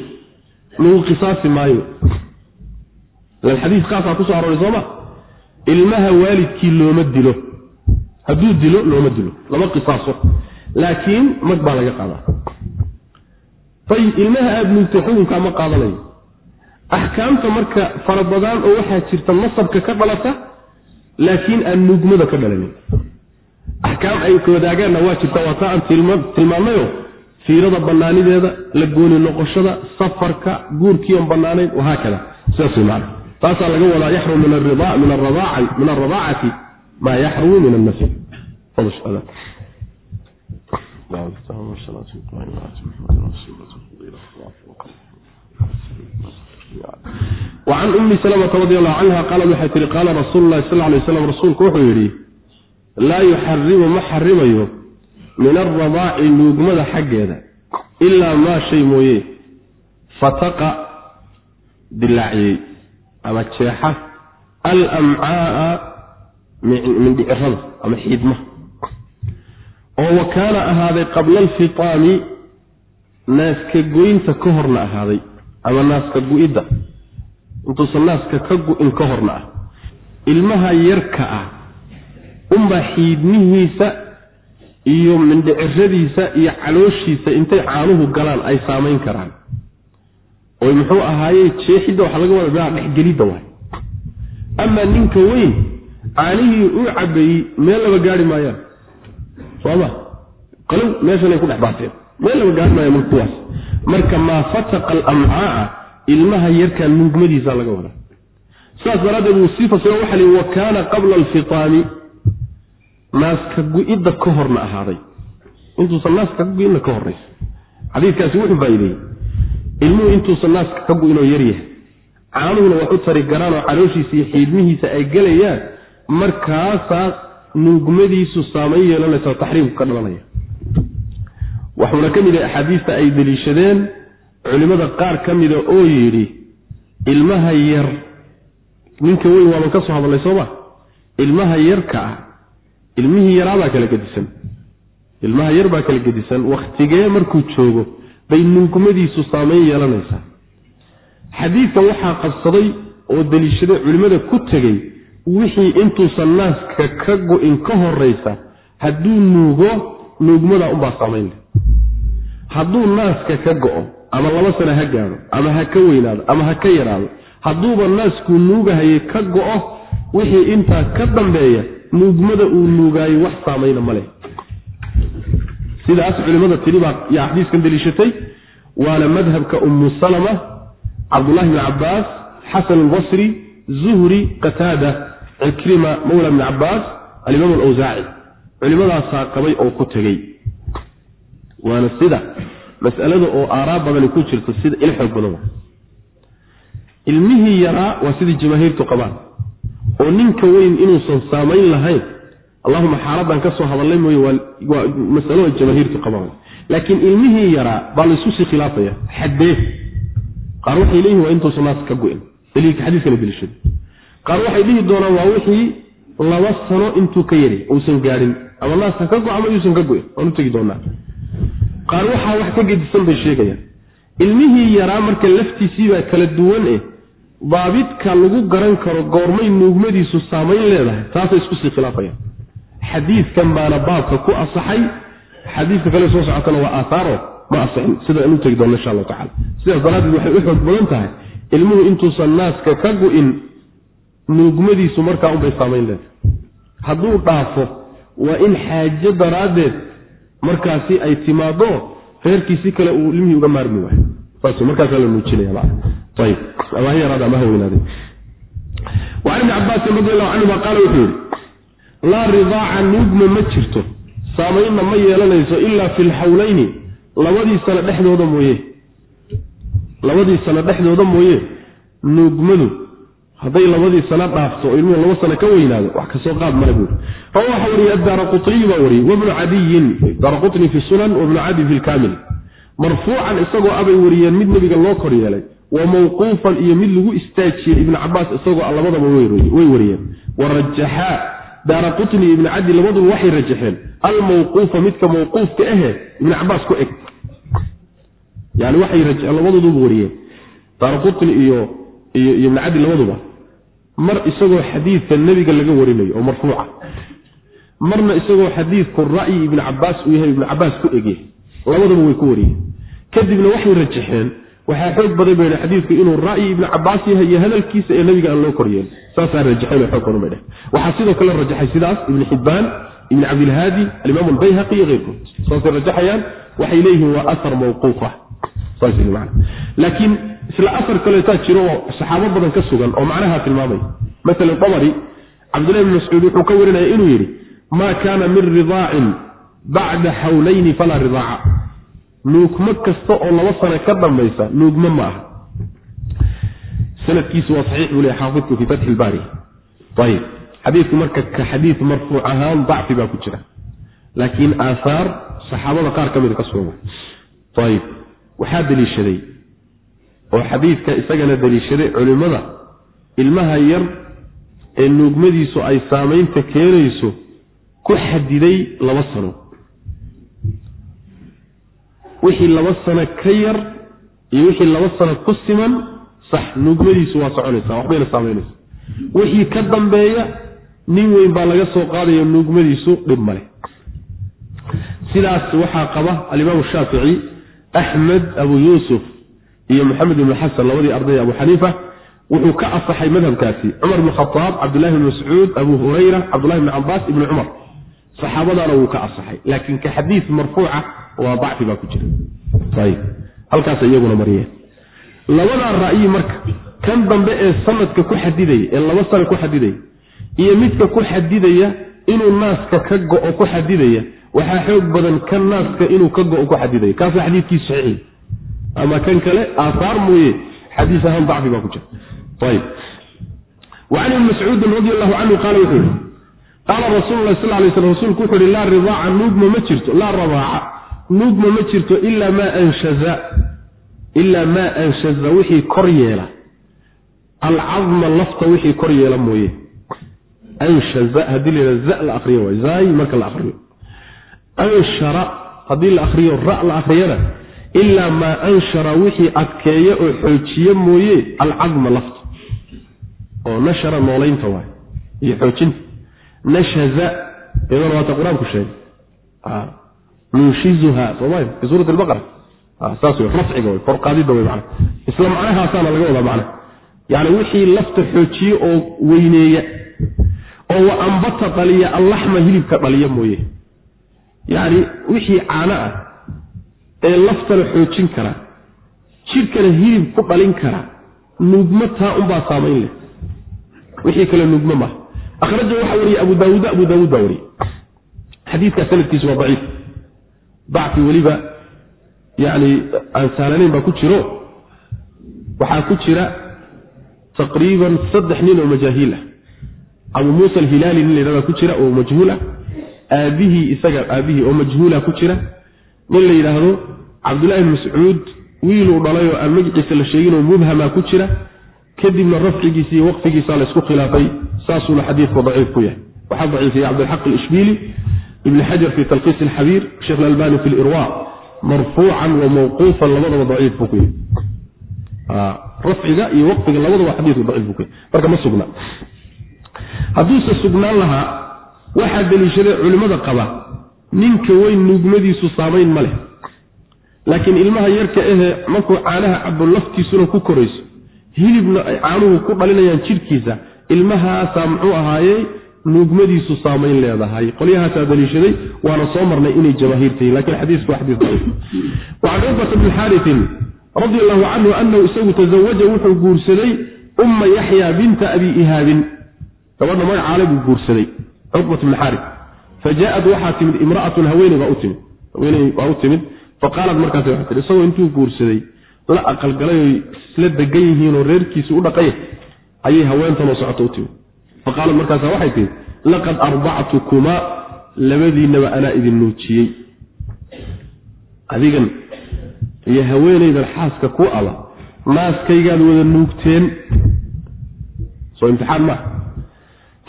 lagu qisaasi maayo. Ilan xadiis khaasaa ku soo arooray sooma ilmaha waalidkii looma dilo. Hadduu dilo looma dilo. Lama qisaaso. Laakiin mag baa laga qaadaa ayib ilmaha aada nuugtay xukunkaa ma qaadanayo. Axkaamta marka fara badaan oo waxaa jirta nasabka ka dhalata laakiin aan nuugmada ka dhalanin. Axkaam ay wadaagaanna waa jirta waa taa aan tilmaamayo fiirada bannaanideeda la gooni noqoshada safarka guurkii on bannaanayn wahaakada sidaas wey macana taasaa laga wadaa yaxrum min alradaacati maa yaxrumu min annasab wacan ummi salamata radi allahu canha qaalat waxay tihi qaala rasuulu lahi sal lay slam rasuulku wuxuu yidhi laa yuxarimu ma xarimayo min alradaaci nuugmada xaggeeda ilaa maa shay mooye fataqa dilaaciyey ama jeexa alamcaaa mindhicirada ama xiidmaha oo wa kaana ahaaday qabla alfitaami naaska goynta ka horna ahaaday ama naaska gu-idda intuusan naaska ka gu-in ka horna ah. Ilmaha yarka ah unbaa xiidmihiisa iyo mindhiciradiisa iyo calooshiisa intay caanuhu galaan ay saamayn karaan. Oy muxuu ahaaye jeexidda waxaa laga wada daa dhexgelidda waay. Amaa ninka weyn caanihii uu cabeeyey meel laba gaari maayaan sooma qalow meeshanay ku dhex baateen. Meel laba gaari maayaan marka kuwaas marka maa fataqa alamcaaa ilmaha yarkaa nugmadiisa laga wadaa. Sidaas daraaddeed wuu sii fasiro waxa lii wa kaana qabla alfitaami. Naaska gu-idda ka horna ahaaday. Intuusan naaska ka gu-inna ka horraysa xadiidkaasi wuxuu faa'iideeyey. Ilmuhu intuusan naaska ka gu-inoo yaryahay caanuhuna wax u tari garaanoo calooshiisa iyo xiidmihiisa ay gelayaan markaasaa nuugmadiisu saamayn yeelanaysa oo taxriimku ka dhalanaya. Waxuuna ka mid yahay axaadiista ay deliishadeen culimmada qaar ka mida oo yidhi ilmaha yar. Ninka weyn waaban ka soo hadalnay sooma ilmaha yarka ah. Ilmihii yaraabaa kala gedisan. Ilmaha yar baa kala gedisan. Wakhtigee markuu joogo bay nuugmadiisu saamayn yeelanaysaa. Xadiidkan waxaa qabsaday oo deliishaday culimmada ku tegey wixii intuusan naaska ka go-in ka horaysa hadduu nuugo nuugmadaa unbaa saamayn leh. Hadduu naaska ka go-o ama laba sano ha gaadho ama ha ka weynaado ama ha ka yaraado hadduuba naaskuu nuugahayay ka go-o wixii intaa ka dambeeya nuugmada uu nuugaayo wax saamayna ma leh. Sidaas culimmada tiri baa yaa xadiiskan deliishatay waana madhabka ummu salama cabdullahi bni cabbaas xasan albasri zuhri qataada cikrima mawla bni cabbaas alimaam alawsaaci culimmadaasaa qabay oo ku tegey waana sida mas'alada oo aaraa badani ku jirto sida il xoog badan ilmihii yaraa waa sidii jamaahiirtu qabaan. Oo ninka weyn inuusan saamayn lahayn allahuma xaaladan ka soo hadallay mooye waa masalo ay jamaahiirtu qabaan. Laakiin ilmihii yaraa baa laysu sii khilaafaya. Xaddee qaar waxay leeyihiin waa intuusan naas ka go-in. Daliilka xadiiskana deliishada qaar waxay dhihi doonaan waa wixii laba sano intuu ka yari uusan gaadhin ama naaska ka go ama yuusan ka go-in. Waan tegi doonaa qaar waxaa wax ka gedisan bay sheegayaan. Ilmihii yaraa marka laftiisiibaa kala duwan eh daabidka lagu garan karo goormay nuugmadiisu saamayn leedahay taasay isku sii khilaafayaan. Xadiidkan baana baabka ku asaxay xadiidka kale soo socotana waa aaaaro ma asaxin sida aan u tegi doonno insha allahu tacala sidaas daraaddeed waxay u xoog badan tahay ilmuhu intuusan naaska ka gu-in nuugmadiisu markaa unbay saamayn leedahay. Hadduu dhaafo waa in xaajo daraaddeed markaasi ay timaado reerkiisi kale uu ilmihii uga maarmi waayo. Saas markaasaa la nuujinaya ayib ama ha yaraada ama ha weynaade wacan ibni cabaasin radi allahu canhuma qaala wuxuu yidhi laa ridaaca nuugma ma jirto. Saamaynna ma yeelanayso ilaa fi lxawlayni labadii sano dhexdooda mooye. Labadii sano dhexdooda mooye. Nuugmadu hadday labadii sano dhaafto oo ilmuhu laba sano ka weynaado wax ka soo qaad male buuri rawa waxa wariyey addaara baa wariyey wabnu cadiyin. Daara quطni fi sunan wabnu cadi fi lkaamil marfuucan isagoo abay wariyeen mid nebiga loo kor yeelay wa mawquufan iyo mid lagu istaajiyey ibnu cabaas isagoo labadaba way wariyeen. Warajaxaa daara qutni iyo ibnu cadi labaduba waxay rajaxeen almawquufa midka mawquufka ahe ibnu cabaas ku eg. Yani waxay labadooduba wariyeen. Daara qutni iyo iyo ibnu cadi labaduba mar isagoo xadiidka nebiga laga warinayo oo marfuuca. Marna isagoo xadiidku ra'yi ibni cabaas uu yahay ibnu cabaas ku egyahay labadaba way ku wariyeen. Kadibna waxay rajaxeen waxaa xoog badan bay xadiidku inuu ra'yi ibni cabaas yahay iyo hadalkiisa ee nebiga aan loo koryeelin saasaa rajaxeen xoog badan bay dheh waxaa sidoo kale rajaxay sidaas ibni xibbaan ibni cabdilhaadi alimaam albayhaqi iyo keyrkood saasay rajaxayaan waxay leeyihiin waa ahar mawquufa. Laakiin isla afar kaleetaa jiro oo saxaabo badan ka sugan oo macnaha tilmaamay. Maalan dabari cabdillahi bn mascuud wuxuu ka warinaya inuu yidhi maa kaana min ridaacin bacda xawlayni falaa ridaaca nuugmo kasta oo laba sano ka dambaysa nuugmo ma aha sanadkiisu waa saxiix buu le xaafidku fii fatxi ilbaari ayib xadiidku marka ka xadiid marfuuc ahaan dacfi baa ku jira. Laakiin aahaar saxaabada qaar ka mida ka sugan ayib waxaa deliishaday oo xadiidka isagana deliishaday culimmada ilmaha yar ee nuugmadiisu ay saamaynta keenayso ku xadiday laba sano. Wixii laba sano ka yar iyo wixii laba sano ku siman sax nuugmadiisu waa soconaysaa waxbayna saamaynaysa. Wixii ka dambeeya nin weyn baa laga soo qaadaya nuugmadiisu dhib male sidaas waxaa qaba alimaamu shaafici axmed abu yuusuf iyo maxamed ibnu xasan labadii arday abu xaniifa wuxuu ka asaxay madhabkaasi. Cumar bn khaaab cabdullahi bn mascuud abu hurayra cabdullahi bn cabaas ibni cumar. Saxaabadaana wuu ka asaxay laakiin ka xadiid marfuuca waa dacfi baa ku jira. Ayb halkaas iyaguna mariyeen. Labadaa ra'yi marka. Kan dambe ee sanadka ku xadidaya ee laba sana ku xadidaya iyo midka ku xadidaya inuu naaska ka go-o ku xadidaya waxaa xoog badan kan naaska inuu ka go-o ku xadidaya. Kaasa xadiidkiisu saxiix ama kan kale aahaar mooye. Xadiis ahaan dacfi baa ku jira. Ayb wacan ibni mascuudin radi allahu canhu qaala wuxuu yihi qaala rasuulu lah sal lay sl rsulku wuxu uhi laa ridaaca nuugma ma jirto laa radaaca nuugma ma jirto ilaa maa anshaza ilaa maa anshaza wixii kor yeela. Alcadma lafta wixii kor yeela mooye. Anshaza haddii la yidhahdo za la akriyo waay zaay marka la akriyo anshara haddii la akriyo ra la akriyana ilaa maa anshara wixii adkeeya oo xoojiye mooye alcadma lafta oo nashara noolaynta waay iyo xoojinta. Nashaza iyadana waata qur'aanku sheegay. Nunshizuha sooma fi suurati albaqara. Saas wey rafciga wey korqaadida wey mana isla macnahaasaana laga wadaa macna yani wixii lafta xoojiye oo weyneeya oo wa ambata dhaliya allaxma hilibka dhaliya mooye. Yani wixii caano ah ee laftana xoojin kara jidhkana hilib ku dhalin kara nuugmo taa unbaa saamayn leh. Wixii kale nuugmo maaha akhraja waxaa wariyey abu daawuud abu daawuud baa wariyey xadiidkaa sanadkiisu waa daciif. Dacfi weliba yani aan sahlanayn baa ku jiro. Waxaa ku jira taqriiban saddex nin oo majaahiil ah. Abu muusa alhilaali nin laydhahdaa ku jira oo majhuul ah. Aabihii isaga aabihii oo majhuula ku jira nin la yidhaahdo cabdullaahi bn mascuud wiiluu dhalay oo aan magiciisa la sheegin oo mubhamaa ku jira kadibna rafcigiisa iyo waqfigiisa laysku khilaafay saasuuna xadiidku daciif ku yahay. Waxaa daciifiyey cabdilxaq alishbiili ibn xajar fi talkiis alxabiir sheekh alalbani fi lirwa marfuucan wa mawquufan labadaba daciif buu ku yahay. Rafciga iyo waqfiga labadaba xadiidku daciif buu ku yahay. Marka ma sugna. Hadduuse sugnaan lahaa waxaa deliishaday culimmada qaba ninka weyn nuugmadiisu saamayn ma leh. Laakiin ilmaha yarka ahee markuu caanaha cabo laftiisuna ku korayso hilibna ay caanuhu ku dhalinayaan jidhkiisa ilmahaasaa muxuu ahaayey nuugmadiisu saamayn leedahay. Qolyahaasaa daliishaday waana soo marnay inay jamaahiirtahiin laakiin xadiisku xadiis wacan cuqbata bni xaariin radi allahu canhu anahu isagu tazawaja wuxuu guursaday umma yaxya binta abi ihaabin. Gabadha magacaale buu guursaday cuqbat bni xaari fa jaaat waxaa timid imraatun haweeney baa u timid faqaalat markaas waxay tii isagoo intuu guursaday la aqalgalay oy isla degan yihiinoo reerkiisi u dhaqaya ayay haweentanoo socoto u timid faqaalat markaasa waxay tihi laqad ardactukumaa labadiinaba anaa idin nuujiyey adigan iyo haweenaydan xaaska ku aba naaskaygaad wada nuugteen soo imtixaan maa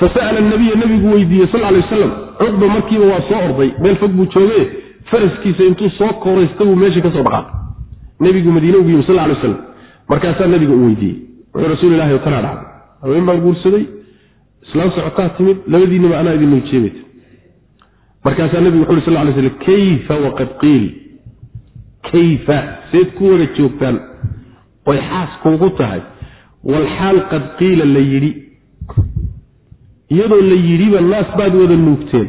fasa'ala nabiya nabigu weydiiyey sal lay wasalam cuqba markiiba waa soo orday meel fog buu jooge faraskiisa intuu soo koraysta buu meeshii ka soo dhaqaaqay nebigu madiine ugu yimi sal lay waslam markaasaa nabiga u weydiiyey. Wuxuu rasuul ilahi tanaa dhacday. Haween baan guursaday islaam socotaa timid labadiinaba anaa idin nuujiye markaasaa nebigu wuxu uri sal lay slam kayfa waqad qiil? Kayfa? Seed ku wada joogtaan? Oy xaas kuugu tahay. Walxaal qad qiila la yidhi iyadoo la yidhiba naas baad wada nuugteen.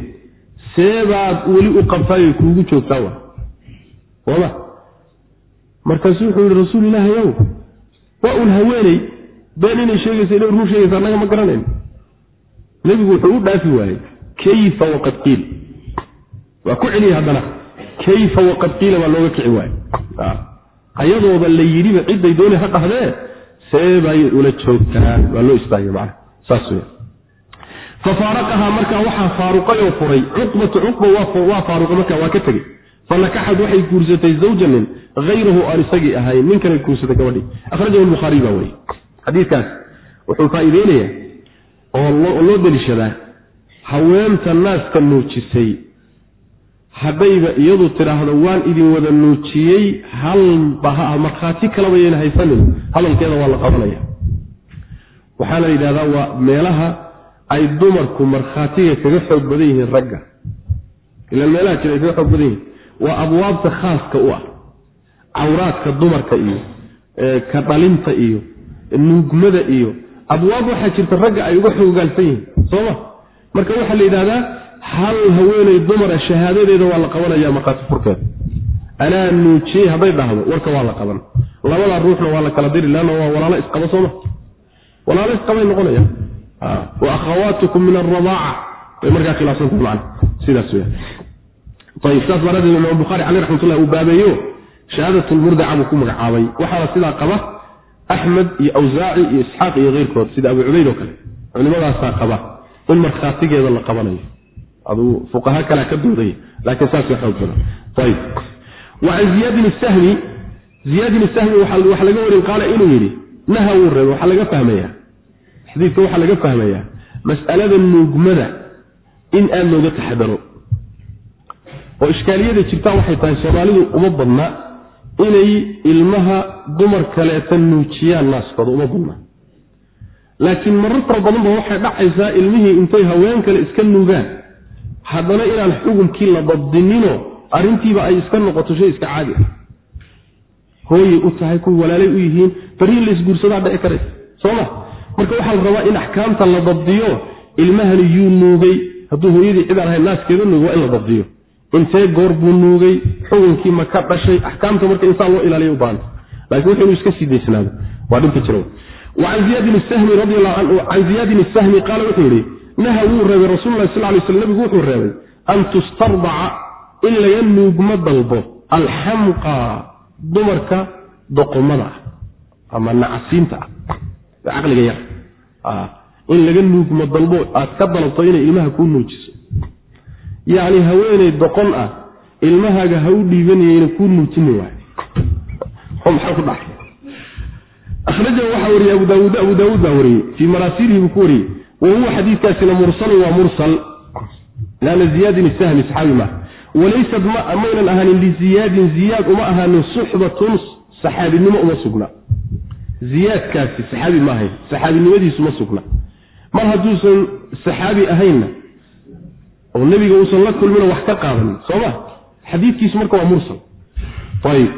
Seebaad weli u qabtaayay kuugu joogtaa wa wama markaasu wuxuu yihi rasuul ilaahi ow waa un haweeney. Been inay sheegaysa inay run sheegaysa annaga ma garanayn. Nebigu wuxuu u dhaafi waayey kayfa waqad qiil. Waa ku celiyey haddana kayfa waqad qiila baa looga kici waaye ayadooba la yidhiba cidday dooni ha dhahdee see bay ula joogtaan waa loo istaagay macana saas wey fafaaraqahaa markaa waxaa faaruqay oo furay. Cuqbatu cuqba waa faaruqay markaa waa ka tegey. Falakaxad waxay guursatay zawjanin hayrahu aan isagii ahayn. Ninkanay guursatay gabadhii. Akhrajahu lbukhaariy baa weriye xadiidkaas wuxuu faa'iideynayaa oo loo deliishadaa haweenta naaska nuujisay. Haddayba iyadu tidhaahdo waan idin wada nuujiyey halba ha markhaati kalaba yayna haysanin. Hadalkeeda waa la qabanaya. Waxaana la yidhahdaa waa meelaha ay dumarku markhaatiga kaga xoog badan yihiin ragga. Ilaan meelaha jira ay kaga xoog badan yihiin. Waa abwaabta khaaska u ah. Cawraadka dumarka iyo ka dhalinta iyo nuugmada iyo. Abwaab waxaa jirta ragga ay uga xoogaalsan yihiin. Sooma marka waxaa la yidhahdaa hal haweeney dumara shahaadadeeda waa la qabanaya markhaati furkeeda. Anaa nuujiyey hadday dhahdo warka waa la qaban. Labada ruuxna waa la kala diri leanna waa walaalo isqaba sooma walaalo isqabay noqonaya wa akhawaatukum min alradaaca bay markaa khilaafsantahay macana sidaas weya ayib saas daraaddeed imaam bukhaari caleyh raxmatullah uu baabeeyo. Shahaadat lmurdaca buu ku magacaabay. Waxaana sidaa qaba axmed iyo awsaaci iyo isxaaq iyo keyrkood sida abu cubayd oo kale. Culimadaasaa qaba in markhaatigeeda la qabanayo. Aduu fuqaha kalea ka doodaya laakiin saas xoog badan. Ayib wa can ziyaadin sahmi ziyaadin sahmi waxaa laga warin qaala inuu yidhi naha wuu reebe waxaa laga fahmayaa xadiidka waxaa laga fahmayaa mas'alada nuugmada in aad looga taxadaro. Oo ishkaaliyada jirtaa waxay tahay soomaalidu uma badna inay ilmaha dumar kaleeta nuujiyaan naaskooda uma badna. Laakiin marar fara badan ba waxay dhacaysaa ilmihii intay haween kale iska nuugaan. Haddana inaan xukunkii la dabdininoo arrintiiba ay iska noqoto shay iska caadi ah. Hooyay u tahay kuwa walaalay u yihiin bariin la isguursadaa dhici karaysa. Sooma marka waxaa la rabaa in axkaamta la dabdiyo ilmahani yuu nuugay. Hadduu hooyadii cidaan ahayn naaskeeda nuuga waa in la dabdiyo. Intee goor buu nuugay? Xukunkii ma ka dhashay? Axkaamta marka insaan loo ilaaliya u baahanta laakiin wuxu inuu iska sii daysnaado waa dhinka jira wacan ziyaadin sahmi can ziyaadin sahmi qaala wuxuu yihi naha wuu reebay rasuululahi sal lay sl nabigu wuxuu reebay an tustardaca in laga nuugma dalbo alxamqa dumarka doqomada ah ama nacasiinta ah caqliga yar. In laga nuugma dalbo aad ka dalabto inay ilmaha kuu nuujiso. Yacni haweeney doqon ah ilmahaaga ha u dhiibanayeyna kuu nuujini waay. Maxaa ku dhacay akhrajahu waxaa wariyey abu daawuud abu daawuud baa wariyey. Fii maraasiilihi buu ku wariyey. Wa xadiidkaasina mursalun waa mursal. Laana ziyaadin sahmi saxaabi maaha. Walaysad maynan ahaanin liziyaadin ziyaad uma ahaanin suxbatun saxaabinimo uma sugna ziyaadkaasi saxaabi ma ahayn saxaabinimadiisu ma sugna. Mar hadduusan saxaabi ahaynna oo nebiga uusan la kulmino wax ka qaadanin sooma xadiidkiisu marka waa mursal. Ayib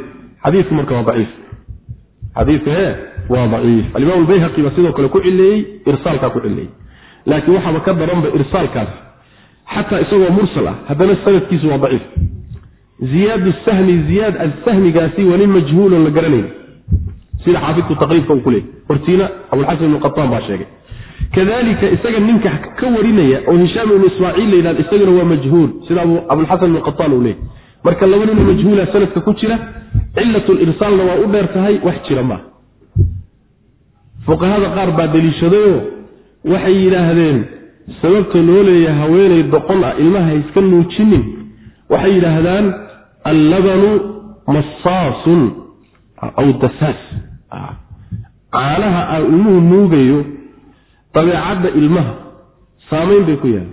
xadiidku marka waa daciif. Xadiidku e waa daciif. Alimaam albayhaqi baa sidoo kale ku cileeyey irsaalkaa ku cileeyey laakiin waxaaba ka daranba irsaalkaas xataa isagoo mursal ah haddana sanadkiisu waa daciif. Ziyaad sahmi ziyaad asahmigaasi wali majhuulon la garanayn sida xaafidku taqriibka uu ku leeyay hortiina abulxasan ibnu qataan baa sheegay. Kadalika isaga ninka ka warinaya oo hishaam ibnu ismaaciil la yidhahdo isaguna waa majhuul sida abulxasan ibnu qataan uu leeyay marka laba nino majhuula sanadka ku jira cilatlirsaalna waa u dheer tahay wax jira maaha fuqahada qaar baa deliishadayoo waxay yidhaahdeen sababta loo leeyahay haweenay doqon ah ilmaha iska nuujinin waxay yidhaahdaan allabanu massaasun aw dasaas caanaha aa ilmuhu nuugayo dabeecadda ilmaha saamayn bay ku yeelan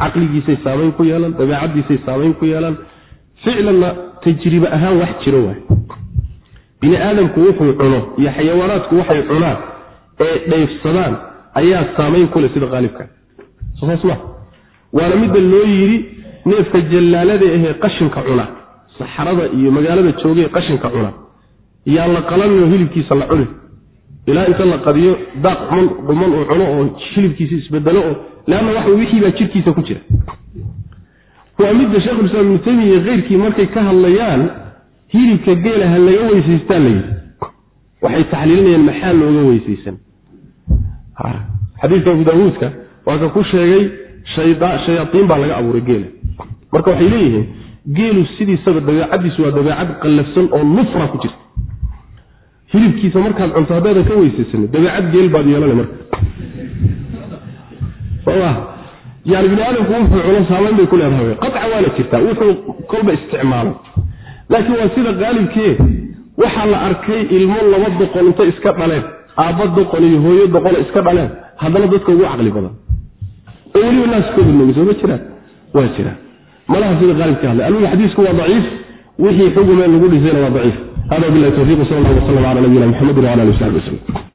caqligiisay saamayn ku yeelan dabeecaddiisay saamayn ku yeelan ficlanna tajribe ahaan wax jiro waay. Bini aadamku wuxuu cuno iyo xayawaanaadku waxay cunaan ee dheefsadaan ayaa saamayn ku leh sida qaalibka. Sosaas ma. Waana midda loo yidhi neefka jallaalada ahee qashinka cuna saxarada iyo magaalada joogee qashinka cuna yaan la qalanino hilibkiisa la cunin ilaa inta la qadiyo daaq xuman dhuman uu cuno oo hilibkiisa isbedelo oo leanna waxa wixiibaa jirkiisa ku jira. Waa midda sheekhulislaam ibnu taymiya keyrkii markay ka hadlayaan hilibka geela ha laga weysaystaan la yidhi. Waxay taxliilinayaan maxaa looga weysaysan. Xadiidka abu daawuudka waa ka ku sheegay shayaaiin baa laga abuuray geela. Marka waxay leeyihiin geelu sidiisaba dabeecadiisu waa dabeecad qallafsan oo nufra ku jirta hilibkiisa markaad cunto haddaadan ka weysaysanin dabeecad geel baad yeelana marka. Yani bini aadamku wuxuu cuno saamayn bay ku leedahay. Qaca waana jirtaa wuxuu kolba isticmaalo. Laakiin waa sida qaalibkee waxaa la arkay ilmo laba doqon intay iska dhaleen aabba doqon iyo hooyo doqona iska dhaleen haddana dadka ugu caqli badan. Oo weliba naaskooda nooga sooma jiraan? Waa jiraan. Malaha sida qaalibka hadlay. Almuhi xadiisku waa daciif wixii xugumee lagu dhisayna waa daciif hada bilahi tawfiiq sal allah waslam cala nabiyina mxamedi wala ali w saxbi waslm